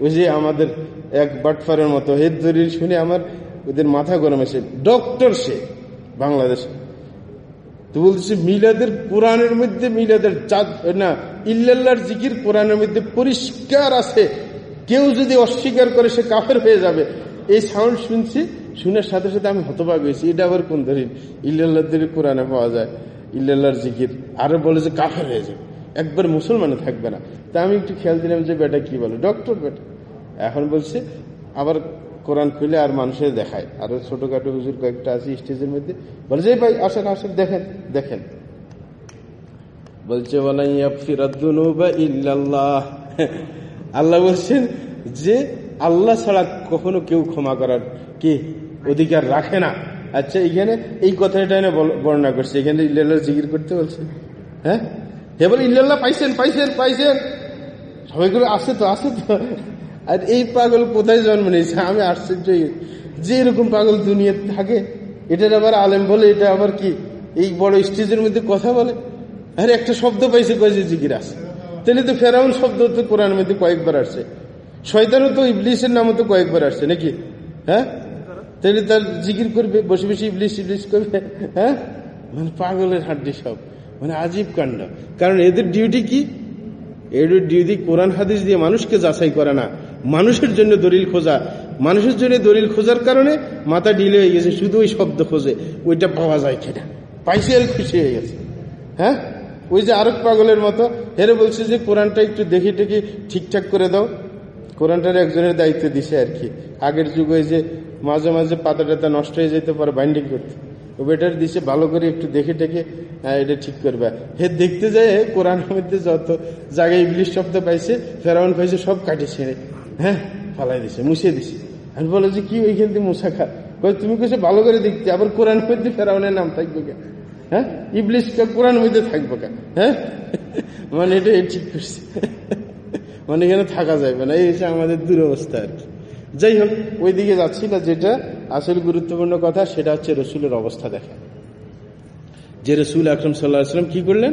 ওই যে আমাদের এক বাটফারের মতো দলিল শুনে আমার ওদের মাথা গরম এসে ডক্টর সে, বাংলাদেশে। তো বলছে মিলাদের কোরআনের মধ্যে, মিলাদের চাঁদ না, ইল্লাল্লাহর জিকির কোরআনের মধ্যে পরিষ্কার আছে। কেউ যদি অস্বীকার করে সে কাফের হয়ে যাবে। এই সাউন্ড শুনছি শুনের সাথে সাথে আমি হতবাক হয়েছি। এটা আবার কোন দলিল? ইল্লাল্লাহদের কোরআনে পাওয়া যায়, ইল্লাল্লাহর জিকির। আরও বলে যে কাফের হয়ে যাবে। একবার মুসলমানে থাকবে না। তা আমি একটু খেয়াল দিলাম যে বেটা কি বলে। ডক্টর বেটা। এখন বলছে, আবার কোরআন খুলে আর মানুষের দেখায়। আর ছোটখাটো হুজুর কয়েকটা আছে স্টেজের মধ্যে। বলে যে ভাই, আসেন আসেন, দেখেন দেখেন। বলছে আল্লাহ বলছেন যে, আল্লাহ ছাড়া কখনো কেউ ক্ষমা করার কি অধিকার রাখে না। আচ্ছা এখানে এই কথাটা বর্ণনা করছে। এখানে জিকির করতে বলছে। হ্যাঁ? এবার ইল্লাল্লাহ পাইছেন পাইছেন পাইছেন। সবাইগুলো আছে তো আছে তো। আর এই পাগল কোথায় জন্ম নিয়েছে? আমি আশ্চর্য যে এরকম পাগল দুনিয়াতে থাকে, এটার আবার আলেম বলে, এটা আবার কি? এই বড় স্টেজের মধ্যে কথা বলে? আরে, একটা শব্দ পাইছে কয়েছে জিকির আছে। তাহলে তো ফেরাউন শব্দ তো কোরআনের মধ্যে কয়েকবার আসছে। শয়তানও তো ইবলিশের নামও তো কয়েকবার আসছে, নাকি? হ্যাঁ? তাহলে তার জিকির করবে, বসে বসে ইবলিশ ইবলিশ করবে হ্যাঁ? মানে পাগলের হাড্ডি সব। মানে আজীব কাণ্ড। কারণ এদের ডিউটি কি? এদের ডিউটি কোরআন হাদিস দিয়ে মানুষকে যাচাই করে না। মানুষের জন্য দলিল খোঁজা। মানুষের জন্য দলিল খোঁজার কারণে মাথা ঢিলে হয়ে গেছে, শুধু ওই শব্দ খোঁজে। ওইটা পাওয়া যায় কিনা? পাইছে আর খুশি হয়ে গেছে। হ্যাঁ? ওই যে আরব পাগলের মতো, হেরে বলছে যে, কোরআনটা একটু দেখে টেকে, ঠিকঠাক করে দাও। কোরআনটার একজনের দায়িত্ব দিছে আর কি। আগের যুগে যে মাঝে মাঝে পাতা নষ্ট হয়ে যেতে পারে বাইন্ডিং করতে। ও বেটার দিছে ভালো করে একটু দেখে টেকে হ্যাঁ, এটা ঠিক করবে। হে দেখতে যায় কোরআনের মধ্যে যত জায়গায় ইংলিশ শব্দ পাইছে ফেরাউন পাইছে সব কাটে ছেড়ে হ্যাঁ ফালাই দিছে মুছে দিছে। আমি বলে যে কি ওইখান থেকে মুছা খা? তুমি কেছে ভালো করে দেখতে আবার কোরআন মধ্যে ফেরাউনের নাম থাকবে কেন? হ্যাঁ ইবলিশ কোরআন মধ্যে থাকবে কেন? হ্যাঁ মানে এটা ঠিক করছে। মানে এখানে থাকা যাবে না এই আমাদের দুরবস্থা আর কি। যাই হোক ওই দিকে যাচ্ছি না, যেটা আসল গুরুত্বপূর্ণ কথা, সেটা হচ্ছে রসুলের অবস্থা দেখা যে রসুল আকরম সাল্লাহাম কি করলেন?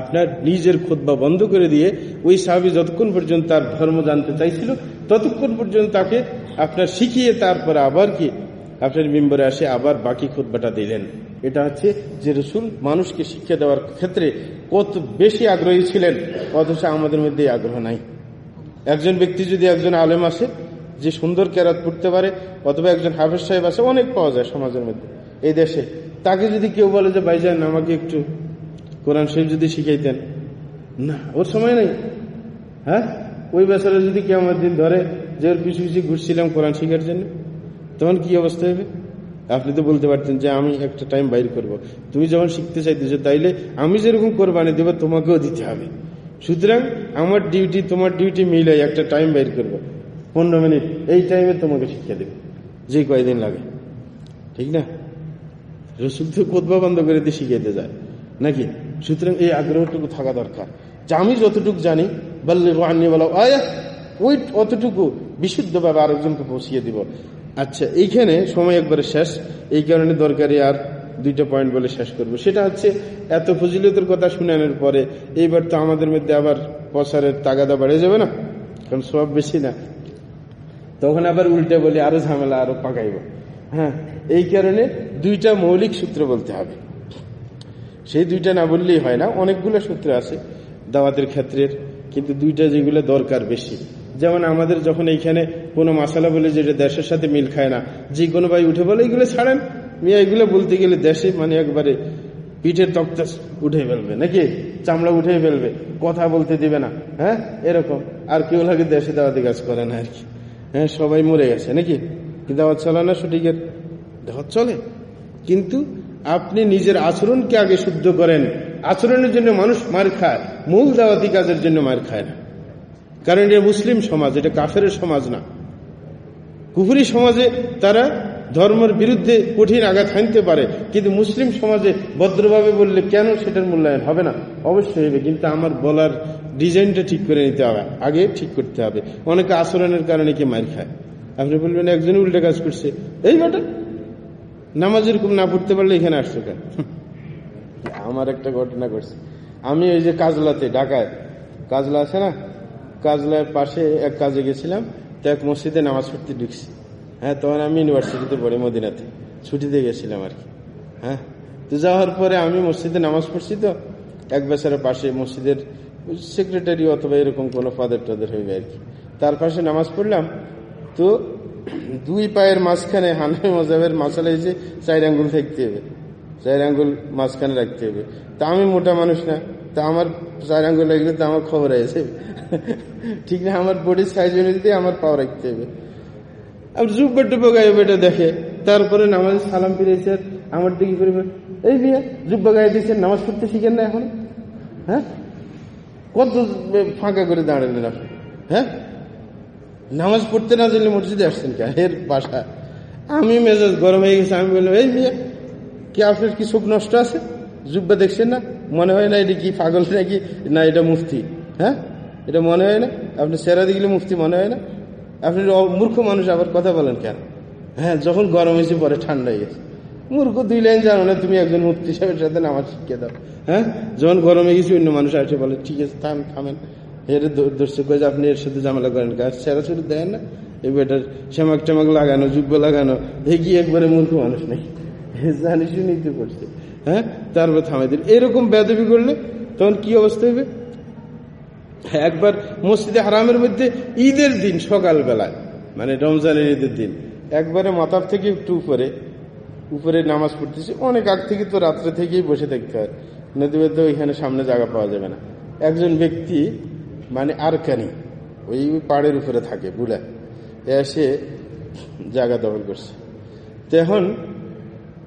আপনার নিজের খোদবা বন্ধ করে দিয়ে ওই সাহাবি যতক্ষণ পর্যন্ত তার ধর্ম জানতে চাইছিল, ততক্ষণ পর্যন্ত তাকে আপনার শিখিয়ে তারপরে আবার কি আপনার মেম্বারে আসে আবার বাকি খোদবাটা দিলেন। এটা হচ্ছে যে রসুল মানুষকে শিক্ষা দেওয়ার ক্ষেত্রে কত বেশি আগ্রহী ছিলেন, অথচ আমাদের মধ্যে আগ্রহ নাই। একজন ব্যক্তি যদি একজন আলেম আসে যে সুন্দর কেরাত পড়তে পারে, অথবা একজন হাফেজ সাহেব আছে, অনেক পাওয়া যায় সমাজের মধ্যে, এই দেশে। তাকে যদি কেউ বলে যে ভাইজান আমাকে একটু কোরআন শরীফ যদি শিখাইতেন। না, ওর সময় নেই। হ্যাঁ? ওই বেচারা যদি কেউ আমার দিন ধরে যে ওর পিছু পিছু ঘুরছিলাম কোরআন শিখার জন্য, তখন কি অবস্থা হবে? আপনি তো বলতে পারতেন যে, আমি একটা টাইম বাইর করব। তুমি যখন শিখতে চাইতেছো, তাইলে আমি যেরকম কোরবানি দেবো, তোমাকেও দিতে হবে। সুতরাং আমার ডিউটি তোমার ডিউটি মিলে একটা টাইম বাইর করব। পনেরো মিনিট, এই টাইমে তোমাকে শিক্ষা দেবে। যে কয়দিন লাগে। ঠিক না? রসুল তো কোদবা বন্ধ করে দিয়ে শিখাইতে যায়। নাকি? সুতরাং এই আগ্রহটুকু থাকা দরকার। যে আমি যতটুকু জানি বললে আনি বলো ওই অতটুকু বিশুদ্ধভাবে আরেকজনকে পৌঁছিয়ে দিব। আচ্ছা এইখানে সময় একবারে শেষ। এই কারণে দরকারি আর দুইটা পয়েন্ট বলে শেষ করব। সেটা হচ্ছে, এত ফজিলতের কথা শুনানোর পরে এইবার তো আমাদের মধ্যে আবার প্রসারের তাগাদা বাড়ে যাবে না? কারণ সব বেশি না। তখন আবার উল্টে বলি, আরও ঝামেলা, আরও পাকাইব। হ্যাঁ এই কারণে দুইটা মৌলিক সূত্র বলতে হবে। সেই দুইটা না বললেই হয় না, অনেকগুলো সূত্র আছে দাওয়াতের ক্ষেত্রের, কিন্তু দুইটা যেগুলো দরকার বেশি। যেমন আমাদের যখন এইখানে কোনো মশালা বলে যেটা দেশের সাথে মিল খায় না, যে কোনো ভাই উঠে বলে এগুলো ছাড়েন। মিয়া এগুলো বলতে গেলে দেশে মানে একবারে পিঠের তক্তা উঠে ফেলবে নাকি? চামড়া উঠে ফেলবে, কথা বলতে দিবে না। হ্যাঁ এরকম। আর কেউ লাগে দেশে দাওয়াতি কাজ করে না আর কি। হ্যাঁ সবাই মরে গেছে নাকি? কি দাওয়াত চলে না সঠিকের? দাওয়াত চলে। কিন্তু আপনি নিজের আচরণকে আগে শুদ্ধ করেন। আচরণের জন্য মানুষ মার খায়, মূল দাওয়াতি কাজের জন্য মার খায় না। কারণ এটা মুসলিম সমাজ, এটা কাফের সমাজ না। কুফুরি সমাজে তারা ধর্মের বিরুদ্ধে কঠিন আঘাত হানতে পারে, কিন্তু মুসলিম সমাজে ভদ্রভাবে বললে কেন সেটার মূল্যায়ন হবে না? অবশ্যই হবে, কিন্তু আমার বলার ডিজাইনটা ঠিক করে নিতে হবে, আগে ঠিক করতে হবে। অনেকে আচরণের কারণে কি মার খায়? আপনি বলবেন একজন উল্টে কাজ করছে। এই বাটা নামাজ এরকম না পড়তে পারলে এখানে আসছো কেন? আমার একটা ঘটনা করছে আমি ওই যে কাজলাতে, ঢাকায়, কাজলা আছে না? কাজলার পাশে এক কাজে গেছিলাম, তো এক মসজিদে নামাজ পড়তে ঢুকছি। হ্যাঁ তখন আমি ইউনিভার্সিটিতে পড়ি মদিনাতে। ছুটিতে গেছিলাম আর কি। হ্যাঁ তো যাওয়ার পরে আমি মসজিদে নামাজ পড়ছি তো, এক বছরের পাশে মসজিদের সেক্রেটারি অথবা এরকম কোনো ফাদার টাদের হইবে আর কি। তার পাশে নামাজ পড়লাম, তো দুই পায়ের মাঝখানে হানাই মজাবের মাসালা এসে চার আঙ্গুল থাকতে হবে। চার আঙ্গুল মাঝখানে রাখতে হবে। তা আমি মোটা মানুষ না, তা আমার চার আঙ্গুল লাগলে তো আমার খবর আছে। ঠিক না, আমার বডির সাইজ অনুযায়ী আমার পাও রাখতে হবে। আর জুব্বা টুব্বা গায়ে বেটা দেখে, তারপরে নামাজ সালাম ফিরেছে আমার দিকে করে এই বিয়ে, জুব্বা গায়ে দিয়েছেন, নামাজ পড়তে শিখেন না এখন? হ্যাঁ? কত ফাঁকা করে দাঁড়ালেন আপনি? হ্যাঁ? নামাজ পড়তে না জানলে মসজিদে আসছেন কে? এর বাসা। আমি মেজাজ গরম হয়ে গেছে, আমি বললাম, এই বিয়ে কি আপনার কি চোখ নষ্ট আছে? জুব্বা দেখছেন না? মনে হয় না এটা কি পাগল নাকি? না, এটা মুফতি হ্যাঁ? এটা মনে হয় না? আপনি সেরা দেখলে মুফতি মনে হয় না? আপনি মূর্খ মানুষ, আবার কথা বলেন কেন? হ্যাঁ যখন গরম হয়েছে, পরে ঠান্ডা হয়ে গেছে। মূর্খ দুই লাইন জানো না, তুমি একজন মুফতি সাহেবের সাথে নামাজ শিখিয়ে দাও। হ্যাঁ? যখন গরমে গেছে, অন্য মানুষ আসে, বলে, ঠিক আছে, থাম, থামেন। এর দর্শক যে আপনি এর সাথে ঝামেলা করেন? গাছ ছেড়া ছুটি দেয় না। এই বেটার শ্যামাক টেমাক লাগানো যুব্য লাগানো এগিয়ে একবারে মূর্খ মানুষ নেই জানি শুনেই তো করছে হ্যাঁ? তারপর থামাই দিন এরকম বেদবি করলে তখন কি অবস্থা হবে একবার মসজিদে হারামের মধ্যে ঈদের দিন সকালবেলায় মানে রমজানের ঈদের দিন, একবারে মাথার থেকে একটু উপরে উপরে নামাজ পড়তেছে, অনেক আগ থেকে তো রাত্রে থেকেই বসে থাকতে হয়। নদীবে তো ওইখানে সামনে জায়গা পাওয়া যাবে না। একজন ব্যক্তি মানে আর আরকানি, ওই পাড়ের উপরে থাকে, বুলা। এসে জায়গা দখল করছে। তখন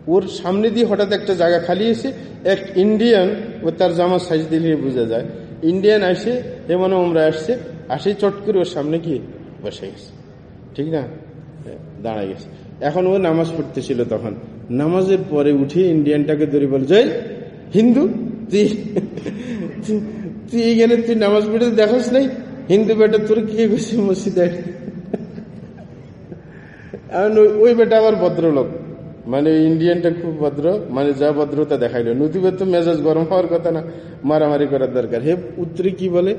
ওর সামনে দিয়ে হঠাৎ একটা জায়গা খালি এসে এক ইন্ডিয়ান, ও তার জামার সাইজ দিলে বোঝা যায়। ইন্ডিয়ান আসে এমন ওমরা আসছে, আসে চট করে ওর সামনে গিয়ে বসে গেছে। ঠিক না? দাঁড়ায় গেছে। এখন ও নামাজ পড়তেছিল তখন। নামাজের পরে উঠে ইন্ডিয়ানটাকে ধরে বলে, জয় হিন্দু, তুই তুই এখানে তুই নামাজ পড়তে দেখাস নাই? হিন্দু বেটা, তোর কি গেছে মসজিদে ওই বেটা আবার ভদ্রলোক। মানে ইন্ডিয়ানটা খুব ভদ্র মানে যা ভদ্রতা দেখাইলো। নদীবে তো মেজাজ গরম হওয়ার কথা না, মারামারি করার দরকার। হে উত্তরে কি বলে?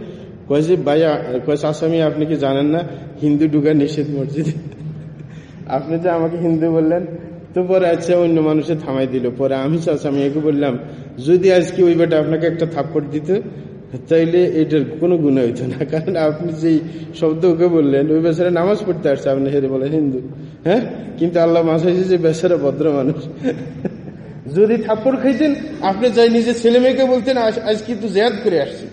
কয় যে ভাইয়া কয় আসামি আপনি কি জানেন না? হিন্দু ঢুকা নিষেধ মসজিদে। আপনি যে আমাকে হিন্দু বললেন তো পরে আচ্ছা অন্য মানুষে থামাই দিল। পরে আমি চাচা আমি একে বললাম, যদি আজকে ওই বেটা আপনাকে একটা থাপ্পড় দিত, তাইলে এটার কোনো গুণ হইতো না। কারণ আপনি যেই শব্দ ওকে বললেন, ওই বেচারা নামাজ পড়তে আসছে, আপনি হেরে বলেন, হিন্দু। হ্যাঁ? কিন্তু আল্লাহ মাসাইছে যে বেচারা ভদ্র মানুষ। যদি থাপ্পড় খাইতেন, আপনি যাই নিজে ছেলে মেয়েকে বলতেন আজকে তো জেয়াদ করে আসছি।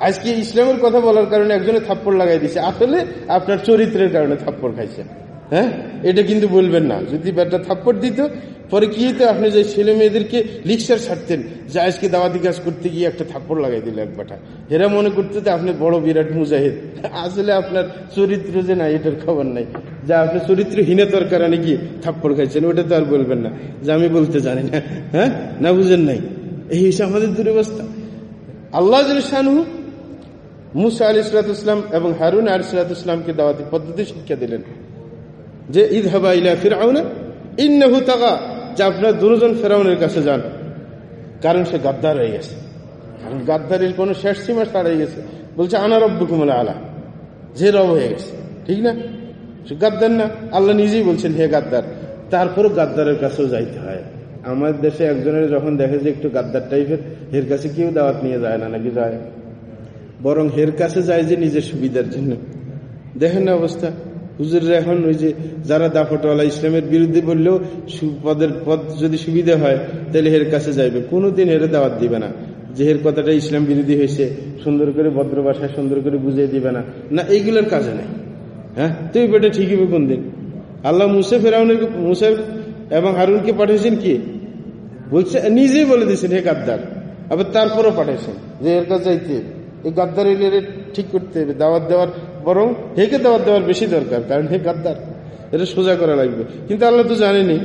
আজকে ইসলামের কথা বলার কারণে একজনে থাপ্পড় লাগাই দিছে। আসলে আপনার চরিত্রের কারণে থাপ্পড় খাইছে। হ্যাঁ? এটা কিন্তু বলবেন না। যদি ব্যাটটা থাপ্পড় দিত, পরে কি হতো আপনি যে ছেলে মেয়েদেরকে লিকচার ছাড়তেন, যে আজকে দাওয়াতি কাজ করতে গিয়ে একটা থাপ্পড় লাগাই দিল এক বাটা। এরা মনে করতে যে আপনি বড় বিরাট মুজাহিদ। আসলে আপনার চরিত্র যে না এটার খবর নাই। যে আপনি চরিত্রহীনতার কারণে গিয়ে থাপ্পড় খাইছেন, ওটা তো আর বলবেন না। যে আমি বলতে জানি না। হ্যাঁ? না বুঝেন নাই? এই হচ্ছে আমাদের দুরবস্থা। আল্লাহ শাহু মুসা আলী ইসলাতাম এবং হারুন আলী ইসলাতামকে দাওয়াতি পদ্ধতি শিক্ষা দিলেন। যে ঈদ হাবা ইলা ফিরাউনা ইন্নাহু তাগা। যে আপনার দুজন ফেরাউনের কাছে যান, কারণ সে গাদ্দার হয়ে গেছে। কারণ গাদ্দারের কোনো শেষ সীমা ছাড়াই গেছে। বলছে, আনা রব্বু কুমলা আলা। যে রব হয়ে গেছে। ঠিক না? সে গাদ্দার না? আল্লাহ নিজেই বলছেন, হে গাদ্দার তারপরও গাদ্দারের কাছেও যাইতে হয়। আমার দেশে একজনের যখন দেখে যে একটু গাদ্দার টাইপের, হের কাছে কেউ দাওয়াত নিয়ে যায় না, নাকি যায়? বরং হের কাছে যায় যে নিজের সুবিধার জন্য। দেখেন না অবস্থা। হুজুরের এখন ওই যে যারা দাফটওয়ালা ইসলামের বিরুদ্ধে বললেও পদের পদ যদি সুবিধা হয়, তাহলে হের কাছে যাইবে। কোনোদিন হেরে দাওয়াত দিবে না। যে হের কথাটা ইসলাম বিরোধী হয়েছে, সুন্দর করে ভদ্র ভাষায় সুন্দর করে বুঝিয়ে দিবে না। না, এইগুলোর কাজে নেই। হ্যাঁ? তুই বেটা ঠিক হবে কোন দিন? আল্লাহ মুসে ফেরাউনের মুসে এবং হারুনকে পাঠিয়েছেন কি? বলছে, নিজেই বলে দিয়েছেন, হে গাদ্দার। আবার তারপরও পাঠিয়েছেন, যে এর কাছে যাইতে। এই গাদ্দার এলে ঠিক করতে হবে, দাওয়াত দেওয়ার বরং হেকে দাওয়াত দেওয়ার বেশি দরকার, কারণ হে গাদ্দার, এটা সোজা করা লাগবে। কিন্তু আল্লাহ তো জানেনি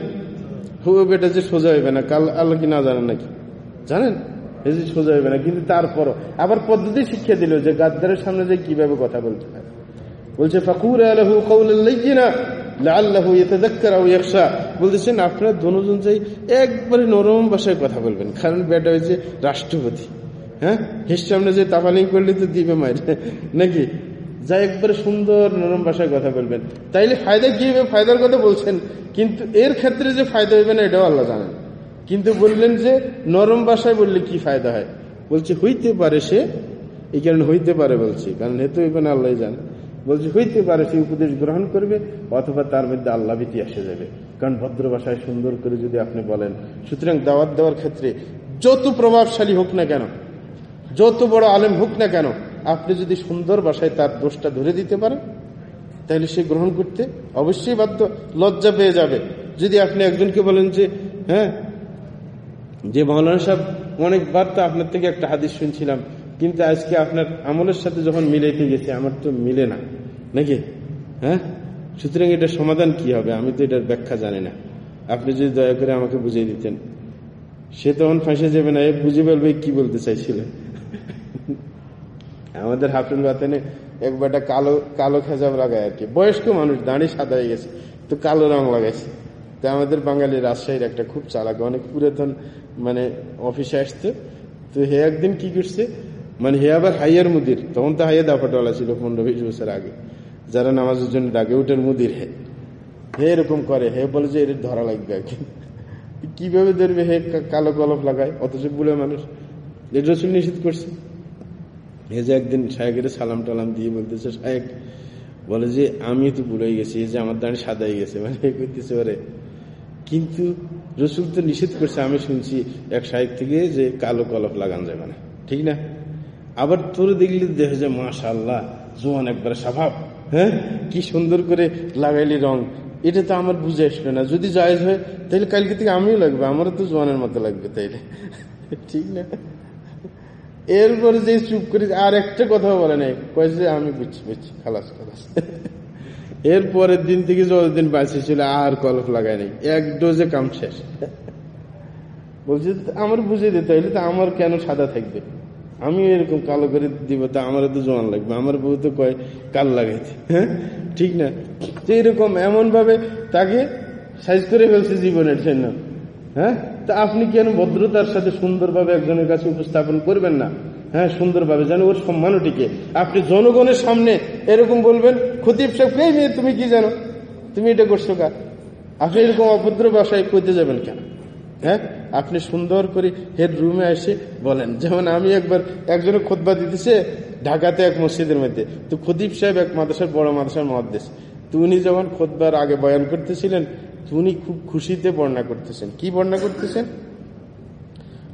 হুবে বেটা যে সোজা হইবে না, কাল আল্লাহ কি না জানেন নাকি? জানেন? এই যে সোজা হইবে না, কিন্তু তারপরও, আবার পদ্ধতি শিক্ষা দিল যে গাদ্দারের সামনে যে কীভাবে কথা বলতে হয়। বলছে, ফাকুর আলহু কৌলিনা আল্লাহ বলতেছেন, আপনার দুজন চাই একবারে নরম ভাষায় কথা বলবেন, কারণ বেটা হয়েছে রাষ্ট্রপতি। হ্যাঁ? হিস সামনে যে তাফালিং করলে তো দিবে মায়ের নাকি? যা একবারে সুন্দর নরম ভাষায় কথা বলবেন। তাইলে ফায়দা কি হবে? ফায়দার কথা বলছেন। কিন্তু এর ক্ষেত্রে যে ফায়দা হইবে না, এটাও আল্লাহ জানেন। কিন্তু বললেন যে নরম ভাষায় বললে কি ফায়দা হয়? বলছে, হইতে পারে সে এই কারণে হইতে পারে বলছি। কারণ হেতু হইবে না আল্লাহ জানে। বলছে, হইতে পারে সে উপদেশ গ্রহণ করবে অথবা তার মধ্যে আল্লাহ ভীতি আসে যাবে। কারণ ভদ্র ভাষায় সুন্দর করে যদি আপনি বলেন, সুতরাং দাওয়াত দেওয়ার ক্ষেত্রে যত প্রভাবশালী হোক না কেন, যত বড় আলেম হোক না কেন আপনি যদি সুন্দর ভাষায় তার দোষটা ধরে দিতে পারেন, তাহলে সে গ্রহণ করতে অবশ্যই বাধ্য, লজ্জা পেয়ে যাবে। যদি আপনি একজনকে বলেন যে হ্যাঁ যে মৌলানা সাহেব, অনেকবার তো আপনার থেকে একটা হাদিস শুনছিলাম, কিন্তু আজকে আপনার আমলের সাথে যখন মিলাইতে গেছে, আমার তো মিলে না। নাকি? হ্যাঁ? সুতরাং এটার সমাধান কি হবে? আমি তো এটার ব্যাখ্যা জানি না। আপনি যদি দয়া করে আমাকে বুঝিয়ে দিতেন। সে তখন ফাঁসে যাবে না, এ বুঝে বলবে কি বলতে চাইছিলেন? আমাদের হাফিল বাতানে একবারটা কালো কালো খেজাব লাগায় আর কি। বয়স্ক মানুষ দাঁড়িয়ে সাদা হয়ে গেছে, তো কালো রং লাগাইছে। তো আমাদের বাঙালি রাজশাহীর একটা খুব চালাক, অনেক পুরাতন মানে অফিসে আসতো তো হে একদিন কি করছে? মানে হে আবার হাইয়ার মুদির। তখন তো হাইয়া দাফাটওয়ালা ছিল পনেরো, বিশ বছর আগে। যারা নামাজের জন্য ডাকে ওটার মুদির হে। হে এরকম করে, হে বলে যে এর ধরা লাগবে আর কি। কীভাবে ধরবে? হে কালো কলপ লাগায়, অথচ বুলে মানুষ। এটা নিষেধ করছে। যে একদিন শাহেকের সালাম টালাম দিয়ে বলতেছে শাহেক বলে যে আমি তো ভুলে গেছি যে আমার দাঁড়িয়ে সাদা হয়ে গেছে। মানে করতেছে পারে কিন্তু রসুল তো নিষেধ করছে, আমি শুনছি এক সাইড থেকে যে কালো কলপ লাগান যাবে না। ঠিক না? আবার তোর দেখলি দেখা যায় মাশা আল্লাহ জোয়ান একবার স্বভাব। হ্যাঁ? কি সুন্দর করে লাগাইলি রং। এটা তো আমার বুঝে আসবে না। যদি জায়জ হয়, তাহলে কালকে থেকে আমিও লাগবে, আমারও তো জোয়ানের মতো লাগবে তাইলে। ঠিক না? এরপরে যে চুপ করে আর একটা কথা বলে নাই, কয়ে যে আমি বুঝছি বুঝছি, খালাস খালাস। এর পরের দিন থেকে যতদিন বাঁচি ছিল, আর কলপ লাগায় নাই। এক ডোজে কাম শেষ। বলছি আমার বুঝে দিতে হইলে তো আমার কেন সাদা থাকবে? আমি এরকম কালো করে দিব, তা আমার তো জোয়ান লাগবে। আমার বউ তো কয়, কাল লাগাইছে। হ্যাঁ? ঠিক না? তো এরকম এমন ভাবে তাকে সাইজ করে ফেলছে জীবনের জন্য। হ্যাঁ? তা আপনি কেন ভদ্রতার সাথে সুন্দরভাবে একজনের কাছে উপস্থাপন করবেন না? হ্যাঁ সুন্দরভাবে যেন ওর সম্মানও টিকে আপনি জনগণের সামনে এরকম বলবেন, খতিব সাহেব, এই তুমি কি জানো? তুমি এটা করছ কা আপনি এরকম অভদ্র বাসায় করতে যাবেন কেন? হ্যাঁ আপনি সুন্দর করে হেড রুমে এসে বলেন, যেমন আমি একবার একজনে খোদবা দিতেছে ঢাকাতে এক মসজিদের মধ্যে। তো খতিব সাহেব এক মাদ্রাসার বড় মাদ্রাসার মহাদেশ তো উনি যখন খোদবার আগে বয়ান করতেছিলেন উনি খুব খুশিতে বর্ণনা করতেছেন। কি বর্ণনা করতেছেন?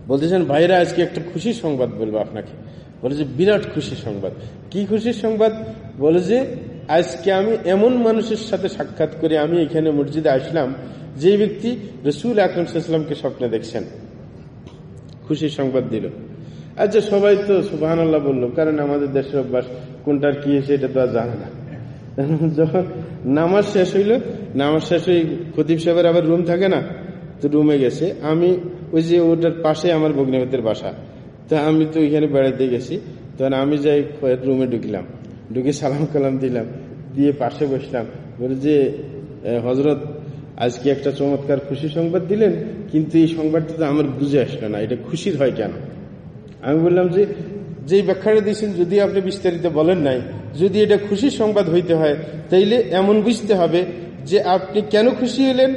বলতেছেন, ভাইরা, আজকে একটা খুশির সংবাদ বলব আপনাকে। বলে যে, বিরাট খুশির সংবাদ। কি খুশির সংবাদ? বলে যে, আজকে আমি এমন মানুষের সাথে সাক্ষাৎ করে আমি এখানে মসজিদে আসলাম যে ব্যক্তি রসুল আকরমসাল্লামকে স্বপ্নে দেখছেন। খুশির সংবাদ দিল। আচ্ছা সবাই তো সুবাহান আল্লাহ বলল, কারণ আমাদের দেশের অভ্যাস কোনটার কি হয়েছে এটা তো আর জানে না। যখন নামাজ শেষ হইল, নামাজ শেষ হয়ে খতিব সাহেবের আবার রুম থাকে না, তো রুমে গেছে। আমি ওই যে ওটার পাশে আমার ভগ্নিপতির বাসা, তো আমি তো ওইখানে বেড়াতে গেছি তখন আমি যাই রুমে ঢুকলাম। ঢুকে সালাম কালাম দিলাম, দিয়ে পাশে বসলাম। বলে যে হজরত আজকে একটা চমৎকার খুশি সংবাদ দিলেন, কিন্তু এই সংবাদটা তো আমার বুঝে আসলো না, এটা খুশির হয় কেন? আমি বললাম যে যেই ব্যাখ্যাটা দিয়েছেন, যদি আপনি বিস্তারিত বলেন নাই, যদি এটা খুশির সংবাদ হইতে হয়, তাইলে এমন বুঝতে হবে যে আপনি কেন খুশি হলেন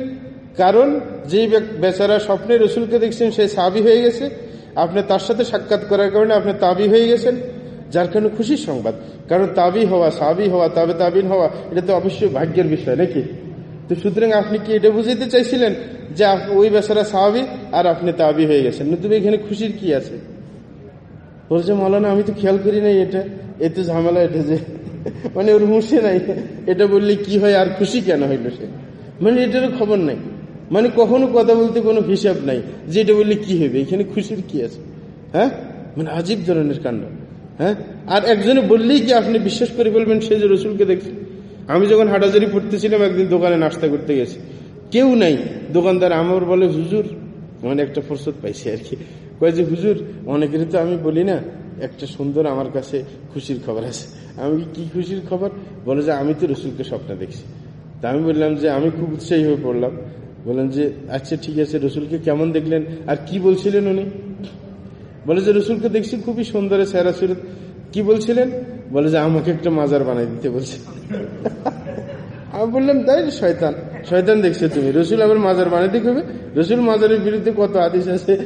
কারণ যেই বেচারা স্বপ্নে রসুলকে দেখছেন, সে সাবি হয়ে গেছে। আপনি তার সাথে সাক্ষাৎ করার কারণে আপনি তাবি হয়ে গেছেন, যার কারণে খুশির সংবাদ। কারণ তাবি হওয়া সাবি হওয়া, তবে তাবিন হওয়া, এটা তো অবশ্যই ভাগ্যের বিষয় নাকি? তো সুতরাং আপনি কি এটা বুঝাইতে চাইছিলেন যে ওই বেচারা সাহাবি আর আপনি তাবি হয়ে গেছেন? নতুবা এখানে খুশির কি আছে? বলছে, মৌলানা, আমি তো খেয়াল করি নাই এটা। এতে ঝামেলা, এটা যে মানে ওর হুঁশে নাই। এটা বললে কি হয়, আর খুশি কেন হইল সে? মানে এটারও খবর নাই। মানে কখনো কথা বলতে কোনো হিসাব নাই যে এটা বললে কি হবে। এখানে খুশির কি আছে? হ্যাঁ? মানে আজীব ধরনের কাণ্ড। হ্যাঁ? আর একজনে বললেই কি আপনি বিশ্বাস করে বলবেন সে যে রসুলকে দেখছেন আমি যখন হাটাজারি পড়তেছিলাম, একদিন দোকানে নাস্তা করতে গেছি। কেউ নাই। দোকানদার আমার বলে, হুজুর মানে একটা ফুরসত পাইছি আর কি। কয়ে যে, হুজুর, অনেকেরই তো আমি বলি না, একটা সুন্দর আমার কাছে খুশির খবর আছে। আমি কি খুশির খবর? বলে যে, আমি তো রসুলকে স্বপ্নে দেখছি। তা আমি বললাম যে, আমি খুব উৎসাহী হয়ে পড়লাম। বললাম যে আচ্ছা ঠিক আছে, রসুলকে কেমন দেখলেন? আর কি বলছিলেন উনি? বলে যে, রসুলকে দেখছি খুবই সুন্দর, সেরা সুরত। কি বলছিলেন? বলে যে, আমাকে একটা মাজার বানাই দিতে বলছে। *laughs* আমি বললাম, তাই শয়তান শয়তান দেখছে তুমি। রসুল আবার মাজার বানাইতে হবে। রসুল মাজারের বিরুদ্ধে কত আদেশ আছে?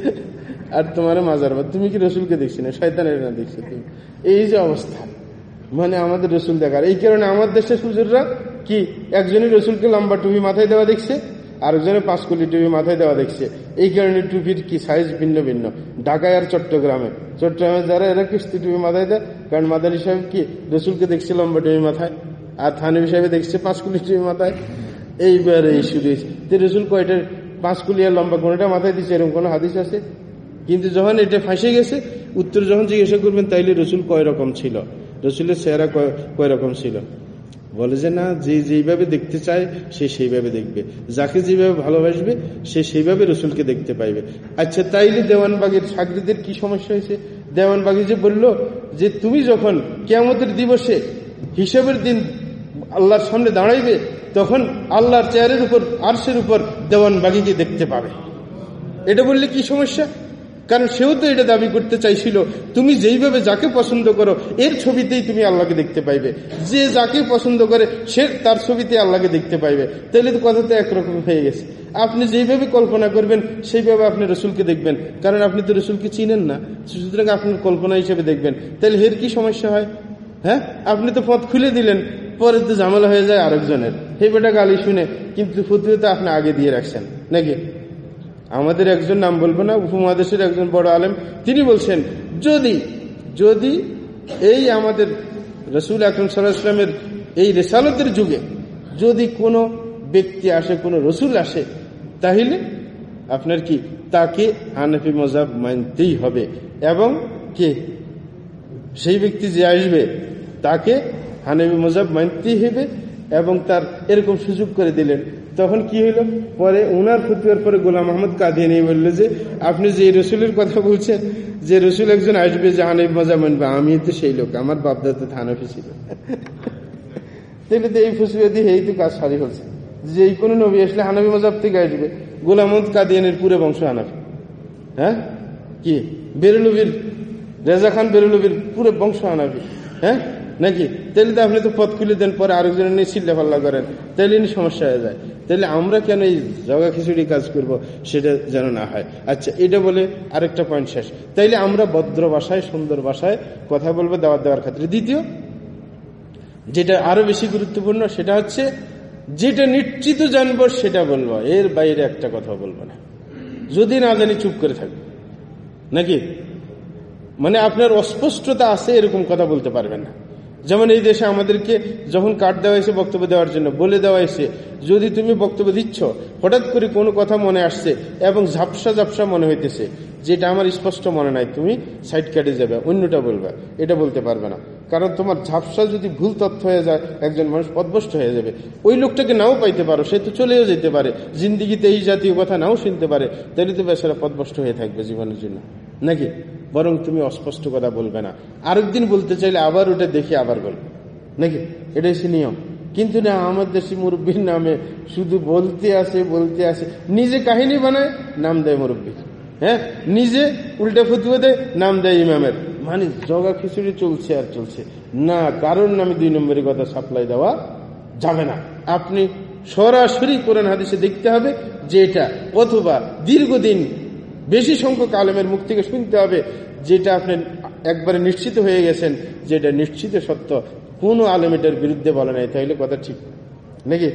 আর তোমার মাজার তুমি কি রসুলকে দেখছি না? শয়তানের না দেখছ তুমি? এই যে অবস্থা। মানে আমাদের রসুল দেখার। এই কারণে আমার দেশের সুজুররা কি? একজনই রসুলকে লম্বা টুপি মাথায় দেওয়া দেখছে আরেকজনে পাঁচ কোটি টুপি মাথায় দেওয়া দেখছে। এই কারণে টুপির কি সাইজ ভিন্ন ভিন্ন। ঢাকায় আর চট্টগ্রামে। চট্টগ্রামে যারা, এরা কিস্তি টুপি মাথায় দেয়। কারণ মাদানী সাহেব কি? রসুলকে দেখছে লম্বা টুপি মাথায়। আর থানবি সাহেব দেখছে পাঁচ কোটি টুপি মাথায়। এইবার এই শুরু হয়েছে রসুল কয়টার পাঁচ আর লম্বা কোনটা মাথায় দিচ্ছে এরকম কোনো হাদিস আছে? কিন্তু যখন এটা ফাঁসে গেছে, উত্তর যখন জিজ্ঞাসা করবেন, তাইলে রসুল কয় রকম ছিল? রসুলের চেহারা কয় রকম ছিল? বলে যে না, যে যেইভাবে দেখতে চায়, সে সেইভাবে দেখবে। যাকে যেভাবে ভালোবাসবে, সে সেইভাবে রসুলকে দেখতে পাইবে। আচ্ছা তাইলে দেওয়ানবাগের সাগরিদের কি সমস্যা হয়েছে? দেওয়ানবাগি যে বলল যে, তুমি যখন কেমতের দিবসে হিসাবের দিন আল্লাহর সামনে দাঁড়াইবে, তখন আল্লাহর চেয়ারের উপর, আরশের উপর দেওয়ানবাগিকে দেখতে পাবে। এটা বললে কি সমস্যা? কারণ সেও তো এটা দাবি করতে চাইছিল, তুমি যেইভাবে যাকে পছন্দ করো, এর ছবিতেই তুমি আল্লাহকে দেখতে পাইবে। যে যাকে পছন্দ করে, সে তার ছবিতে আল্লাহকে দেখতে পাইবে। তাহলে তো কথা তো একরকম হয়ে গেছে। আপনি যেইভাবে কল্পনা করবেন, সেইভাবে আপনি রসুলকে দেখবেন। কারণ আপনি তো রসুলকে চিনেন না। সুতরাং আপনার কল্পনা হিসেবে দেখবেন। তাহলে হের কি সমস্যা হয়? হ্যাঁ? আপনি তো পথ খুলে দিলেন, পরে তো ঝামেলা হয়ে যায় আরেকজনের। সেই বেটা গালি শুনে, কিন্তু ফতুয়া তো আপনি আগে দিয়ে রাখছেন। নাকি? আমাদের একজন নাম বলব না, উপমহাদেশের একজন বড় আলেম। তিনি বলছেন, যদি যদি এই আমাদের রসুল আকরম সাল্লাহামের এই রেসালতের যুগে যদি কোনো ব্যক্তি আসে, কোনো রসুল আসে, তাহলে আপনার কি, তাকে হানফি মজাব মানতেই হবে। এবং কে? সেই ব্যক্তি যে আসবে, তাকে হানবি মজাব মানতেই হবে। এবং তার এরকম সুযোগ করে দিলেন। তখন কি হইল? পরে ওনার ফতুয়ার পরে গোলাম আহমদ কাদিয়ানি বলল যে, আপনি যে রসুলের কথা বলছেন, যে রসুল একজন আসবে যে হানবি মজা মানবে, আমি তো সেই লোক, আমার বাপদাতে হানফি ছিল তাহলে তো এই ফসুয়া দিয়ে এই তো কাজ সারি হচ্ছে। যে কোনো নবী আসলে হানবি মজাব থেকে আসবে। গোলাম আহমদ কাদিয়ানের পুরো বংশ হানাফি। হ্যাঁ? কি? বেরুলবির, রেজা খান বেরুলবির পুরো বংশ হানাফি। হ্যাঁ? নাকি? তাহলে তো আপনি তো পথ খুলে দেন, পরে আরেকজনের নিয়ে চিল্লা পাল্লা করেন। তাহলে সমস্যা হয়ে যায়। তাহলে আমরা কেন এই জগা খিচুড়ি কাজ করব, সেটা যেন না হয়। আচ্ছা এটা বলে আরেকটা পয়েন্ট শেষ। তাইলে আমরা ভদ্র ভাষায়, সুন্দর ভাষায় কথা বলব দেওয়ার দেওয়ার ক্ষেত্রে দ্বিতীয়, যেটা আরও বেশি গুরুত্বপূর্ণ, সেটা হচ্ছে যেটা নিশ্চিত জানব, সেটা বলব। এর বাইরে একটা কথা বলব না। যদি না জানি, চুপ করে থাকবে। নাকি? মানে আপনার অস্পষ্টতা আছে, এরকম কথা বলতে পারবেন না। যেমন এই দেশে আমাদেরকে যখন কার্ড দেওয়া হয়েছে বক্তব্য দেওয়ার জন্য, বলে দেওয়া হয়েছে যদি তুমি বক্তব্য দিচ্ছ, হঠাৎ করে কোনো কথা মনে আসছে এবং ঝাপসা ঝাপসা মনে হইতেছে, যেটা আমার স্পষ্ট মনে নাই, তুমি সাইড কাটে যাবে, অন্যটা বলবে, এটা বলতে পারবে না। কারণ তোমার ঝাপসা যদি ভুল তথ্য হয়ে যায়, একজন মানুষ পদভষ্ট হয়ে যাবে। ওই লোকটাকে নাও পাইতে পারো, সে তো চলেও যেতে পারে। জিন্দিগিতে এই জাতীয় কথা নাও শুনতে পারে তাহলে তো বেচারা পদভষ্ট হয়ে থাকবে জীবনের জন্য। নাকি? বরং তুমি অস্পষ্ট কথা বলবে না। আরেকদিন বলতে চাইলে আবার ওটা দেখে আবার বলবে। নাকি? এটাই সে নিয়ম। কিন্তু না আমার দেশি মুরব্বীর নামে শুধু বলতে আসে বলতে আসে। নিজে কাহিনী বানায়, নাম দেয় মুরব্বী। হ্যাঁ? নিজে উল্টে ফুতুয়ে দেয়, নাম দেয় ইমামের। মানে জগা খিচুড়ি চলছে আর চলছে। না, কারণ নামে দুই নম্বরের কথা সাপ্লাই দেওয়া যাবে না। আপনি সরাসরি কোরআন হাদিসে দেখতে হবে যে এটা অথবা দীর্ঘদিন বেশি সংখ্যক আলেমের মুখ থেকে শুনতে হবে। যেটা আপনি একবারে নিশ্চিত হয়ে গেছেন যেটা নিশ্চিত সত্য, কোনো আলেম এটার বিরুদ্ধে বলে নাই, তাইলে কথা ঠিক, নাকি?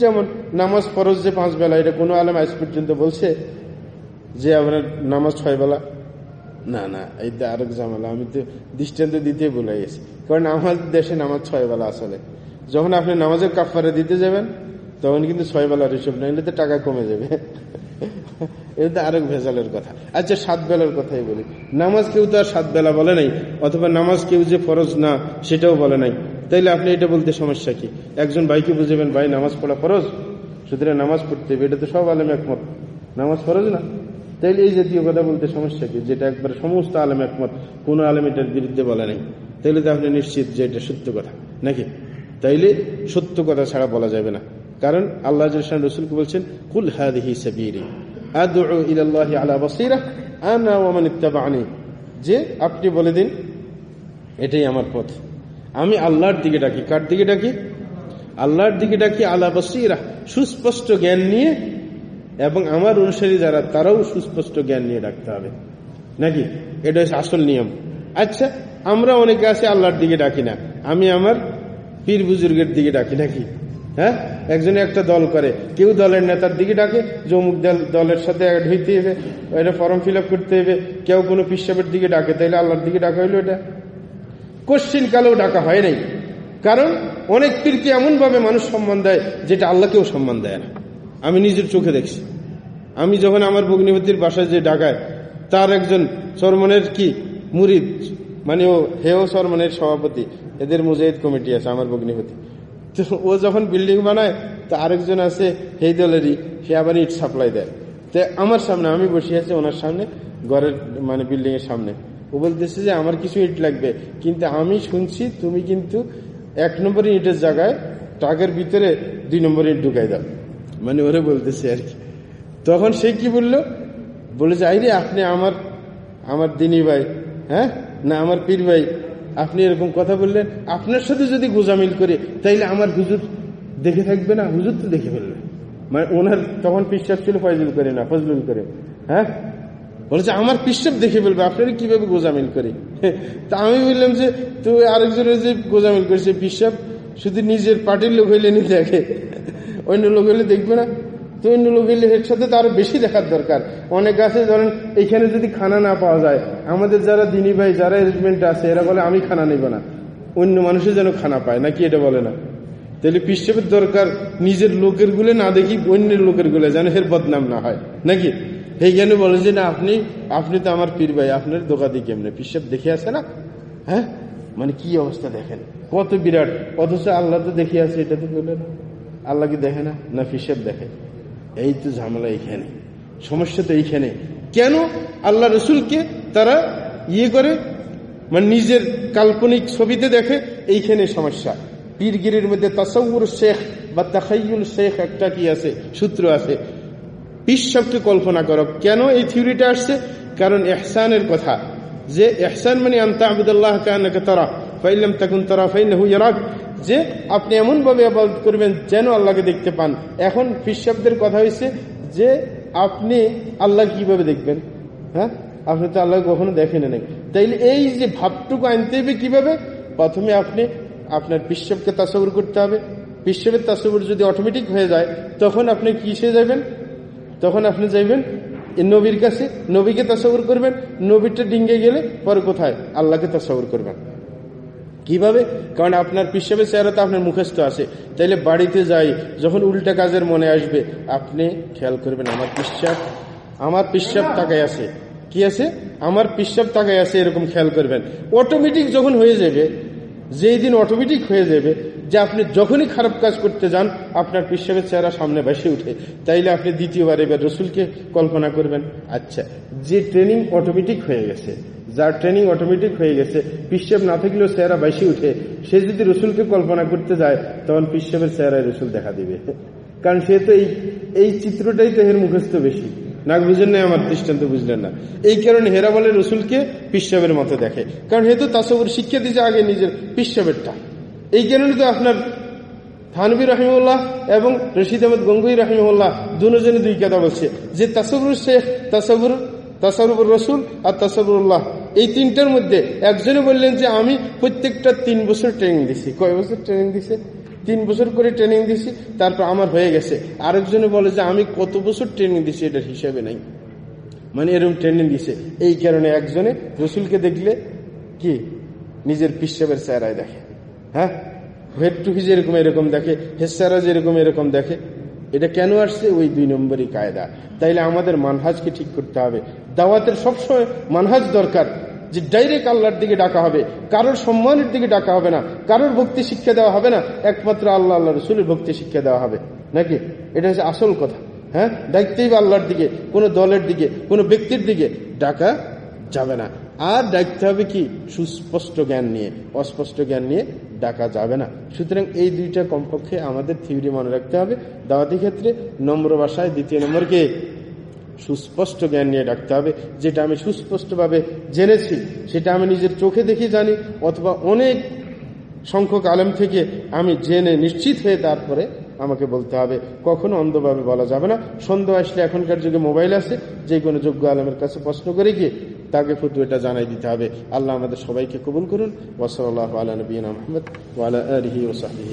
যেমন নামাজ ফরজ যে পাঁচ বেলা, এটা কোনো আলেম আজ পর্যন্ত বলছে যে আপনার নামাজ ছয় বেলা? না না, এই আরেক জামালা আমি তো দৃষ্টান্ত দিতে ভুলে গেছি। কারণ আমার দেশে নামাজ ছয় বেলা আসলে। যখন আপনি নামাজের কাফারে দিতে যাবেন, তখন কিন্তু ছয় বেলার হিসেব না এলে তো টাকা কমে যাবে। এটা আরেক ভেজালের কথা। আচ্ছা সাত বেলার কথাই বলি। নামাজ কেউ তো আর সাত বেলা বলে নাই, অথবা নামাজ কেউ যে ফরজ না, সেটাও বলে নাই। তাইলে আপনি এটা বলতে সমস্যা কি? একজন ভাইকে বুঝাবেন, ভাই, নামাজ পড়া ফরজ? সুতরাং নামাজ পড়তে হবে, এটা তো সব আলেম একমত। নামাজ ফরজ না? তাইলে এই জাতীয় কথা বলতে সমস্যা কি? যেটা একবারে সমস্ত আলেম একমত, কোন আলেম এটার বিরুদ্ধে বলে নাই। তাইলে তো আপনি নিশ্চিত যে এটা সত্য কথা, নাকি? তাইলে সত্য কথা ছাড়া বলা যাবে না। কারণ আল্লাহ রসুলকে বলছেন, কুল হাদিহি সাবিরি আদউ ইলাল্লাহি আলা বাসীরা, আনা ওয়া মান ইত্তাবানি যে আপনি বলে দিন, এটাই আমার পথ। আমি আল্লাহর দিকে ডাকি, কার দিকে ডাকি? আল্লাহর দিকে ডাকি আলা বাসীরা, সুস্পষ্ট জ্ঞান নিয়ে, এবং আমার অনুসারী যারা, তারাও সুস্পষ্ট জ্ঞান নিয়ে ডাকতে হবে। নাকি? এটা হচ্ছে আসল নিয়ম। আচ্ছা আমরা অনেকে আছে আল্লাহর দিকে ডাকি না। আমি আমার পীর বুজুর্গের দিকে ডাকি নাকি? হ্যাঁ? একজনে একটা দল করে। কেউ দলের নেতার দিকে ডাকে দল, দলের সাথে ঢুইতে হবে এটা ফর্ম ফিল করতে হবে, কেউ কোনো পিসাবের দিকে ডাকে, তাইলে আল্লাহর দিকে ডাকা হইল এটা। কোশ্চিন কালেও ডাকা হয় নাই। কারণ অনেক পীরকে এমন ভাবে মানুষ সম্মান দেয়, যেটা আল্লাহকেও সম্মান দেয় না। আমি নিজের চোখে দেখছি। আমি যখন আমার ভগ্নিপতির বাসায় যে ডাকায়, তার একজন সরমনের কি? মুরিদ। মানে ও, হেও সরমনের সভাপতি। এদের মুজাহিদ কমিটি আছে, আমার ভগ্নিপতি। তো *laughs* ও যখন বিল্ডিং বানায়, তো আরেকজন আছে, সেই দলেরই, সে আবার ইট সাপ্লাই দেয়। তো আমার সামনে, আমি বসে আছি ওনার সামনে, ঘরের মানে বিল্ডিং এর সামনে। ও বলতেছে যে, আমার কিছু ইট লাগবে। কিন্তু আমি শুনছি, তুমি কিন্তু এক নম্বর ইটের জায়গায় টাকের ভিতরে দুই নম্বর ইট ঢুকাই দাও। মানে ওরে বলতেছে আর কি। তখন সে কি বলল? বলে যে, আইরে, আপনি আমার আমার দিনী ভাই হ্যাঁ? না, আমার পীর ভাই আপনি এরকম কথা বললেন, আপনার সাথে যদি গোজামিল করে, তাইলে আমার হুজুর দেখে থাকবে না? হুজুর তো দেখে ফেলবে। মানে ওনার তখন পিসাব ছিল ফয়জুল করে না, ফজলুল করে। হ্যাঁ? বলেছে আমার পিসাব দেখে ফেলবে, আপনারা কীভাবে গোজামিল করে? তা আমি বললাম যে তুই আরেকজনের যে গোজামিল করেছে পিসাব শুধু নিজের পার্টির লোক হইলে নি দেখে অন্য লোক হইলে দেখবে না। তো অন্য লোক সাথে তো বেশি দেখার দরকার। অনেক আছে ধরেন এখানে যদি খানা না পাওয়া যায়, আমাদের যারা দিনী ভাই, যারা অ্যারেঞ্জমেন্ট আছে, এরা বলে, আমি খানা নেব না। অন্য মানুষের যেন খানা পায়। নাকি এটা বলে না? তাহলে পিসেবের দরকার নিজের লোকের গুলে না দেখি অন্যের লোকের গুলে যেন এর বদনাম না হয়। নাকি? সেই সেইখানে বলে যে, না, আপনি আপনি তো আমার পীর ভাই, আপনার দোকাদি কেমনে? পিসেব দেখে আছে না? হ্যাঁ? মানে কি অবস্থা দেখেন? কত বিরাট। অথচ আল্লাহ তো দেখে আছে, এটা তো বলে না। আল্লাহ কি দেখে না? না পিসেব দেখে। এই তো ঝামেলা এইখানে সমস্যা তো এইখানে। কেন? আল্লাহ রসুলকে তারা ইয়ে করে মানে নিজের কাল্পনিক ছবিতে দেখে এইখানে সমস্যা। পীরগিরির মধ্যে তাসাউর শেখ বা তাখাইউল শেখ একটা কি আছে, সূত্র আছে। পিসবকে কল্পনা করো, কেন এই থিওরিটা আসছে? কারণ এহসানের কথা। যে এহসান মানে আন্তা আবুদুল্লাহ কানাকে তারা ফাইলাম তাকুন তারা ফাইনাহু ইয়ারাক। যে আপনি এমন ভাবে আবাদত করবেন যেন আল্লাহকে দেখতে পান। এখন পিসবদের কথা হয়েছে যে আপনি আল্লাহ কীভাবে দেখবেন? হ্যাঁ? আপনি তো আল্লাহ কখনো দেখেন নাই। তাইলে এই যে ভাবটুকু আনতে হবে কীভাবে? প্রথমে আপনি আপনার পিসবকে তাসবুর করতে হবে। পিসবের তাসবর যদি অটোমেটিক হয়ে যায়, তখন আপনি কিসে যাবেন তখন আপনি যাইবেন নবীর কাছে। নবীকে তাসাউর করবেন। নবীরটা ডিঙ্গে গেলে পরে কোথায়? আল্লাহকে তাসাউর করবেন। কীভাবে? কারণ আপনার পিসাবে চেহারা তো আপনার মুখস্থ আছে। তাইলে বাড়িতে যাই, যখন উল্টা কাজের মনে আসবে, আপনি খেয়াল করবেন, আমার পিসাব আমার পিসাব তাকায় আছে। কি আছে? আমার পিসাব তাকায় আছে, এরকম খেয়াল করবেন। অটোমেটিক যখন হয়ে যাবে, যেই দিন অটোমেটিক হয়ে যাবে, যে আপনি যখনই খারাপ কাজ করতে যান, আপনার পিসাবের চেহারা সামনে বেসে উঠে। তাইলে আপনি দ্বিতীয়বার এবার রসুলকে কল্পনা করবেন আচ্ছা যে ট্রেনিং অটোমেটিক হয়ে গেছে যার ট্রেনিং অটোমেটিক হয়ে গেছে পিসাব না থাকলেও চেহারা বেশি উঠে, সে যদি রসুলকে কল্পনা করতে যায়, তখন পিসাবের চেহারায় রসুল দেখা দিবে। *laughs* কারণ সে তো এই এই চিত্রটাই তো এর মুখস্থ বেশি। নাক বুঝেন না আমার দৃষ্টান্ত বুঝলেন না। এই কারণে হেরা বলে রসুলকে পিসাবের মতো দেখে। কারণ হে তো তাসবুর শিক্ষা দিয়েছে আগে নিজের পিসাবেরটা এই কারণে তো আপনার থানবী রাহিমুল্লাহ এবং রশিদ আহমদ গঙ্গুই রাহিমুল্লাহ দুজনে দুই কথা বলছে। যে তাসবুর শেখ, তাসবুর তাসারুবুর রসুল আর তাসারুল্লাহ এই তিনটার মধ্যে একজনে বললেন যে, আমি প্রত্যেকটা তিন বছর ট্রেনিং দিছি। কয় বছর ট্রেনিং দিছে? তিন বছর করে ট্রেনিং দিছি, তারপর আমার হয়ে গেছে। আরেকজনে বলে যে, আমি কত বছর ট্রেনিং দিছি এটার হিসাবে নাই। মানে এরকম ট্রেনিং দিছে। এই কারণে একজনে রসুলকে দেখলে কি? নিজের পিসাবের চেহারায় দেখে। হ্যাঁ? হেড টুপি যেরকম এরকম দেখে হেসারা যেরকম এরকম দেখে। এটা কেন আসছে? ওই দুই নম্বরই কায়দা। তাইলে আমাদের মানহাজকে ঠিক করতে হবে। দাওয়াতের সবসময় মানহাজ দরকার যে ডাইরেক্ট আল্লাহর দিকে ডাকা হবে, কারোর সম্মানের দিকে ডাকা হবে না, কারোর ভক্তি শিক্ষা দেওয়া হবে না, একমাত্র আল্লাহ আল্লাহ রসুলের ভক্তি শিক্ষা দেওয়া হবে। নাকি? এটা হচ্ছে আসল কথা। হ্যাঁ? ডাকতেই বা আল্লাহর দিকে, কোনো দলের দিকে, কোনো ব্যক্তির দিকে ডাকা যাবে না। আর ডাকতে হবে কি? সুস্পষ্ট জ্ঞান নিয়ে, অস্পষ্ট জ্ঞান নিয়ে ডাকা যাবে না। সুতরাং এই দুইটা কমপক্ষে আমাদের থিওরি মনে রাখতে হবে। দাওয়াতি ক্ষেত্রে নম্র ভাষায় দ্বিতীয় নম্বরকে সুস্পষ্ট জ্ঞান নিয়ে ডাকতে হবে, যেটা আমি সুস্পষ্টভাবে জেনেছি, সেটা আমি নিজের চোখে দেখে জানি, অথবা অনেক সংখ্যক আলেম থেকে আমি জেনে নিশ্চিত হয়ে তারপরে আমাকে বলতে হবে। কখনো অন্ধভাবে বলা যাবে না। সন্দেহ আসলে এখনকার যুগে মোবাইল আছে, যে কোনো যোগ্য আলমের কাছে প্রশ্ন করে গিয়ে তাকে ফটু এটা জানাই দিতে হবে। আল্লাহ আমাদের সবাইকে কবুল করুন। ওসল আল্লাহ আহমদ ওয়ালা আলহি ওসাহি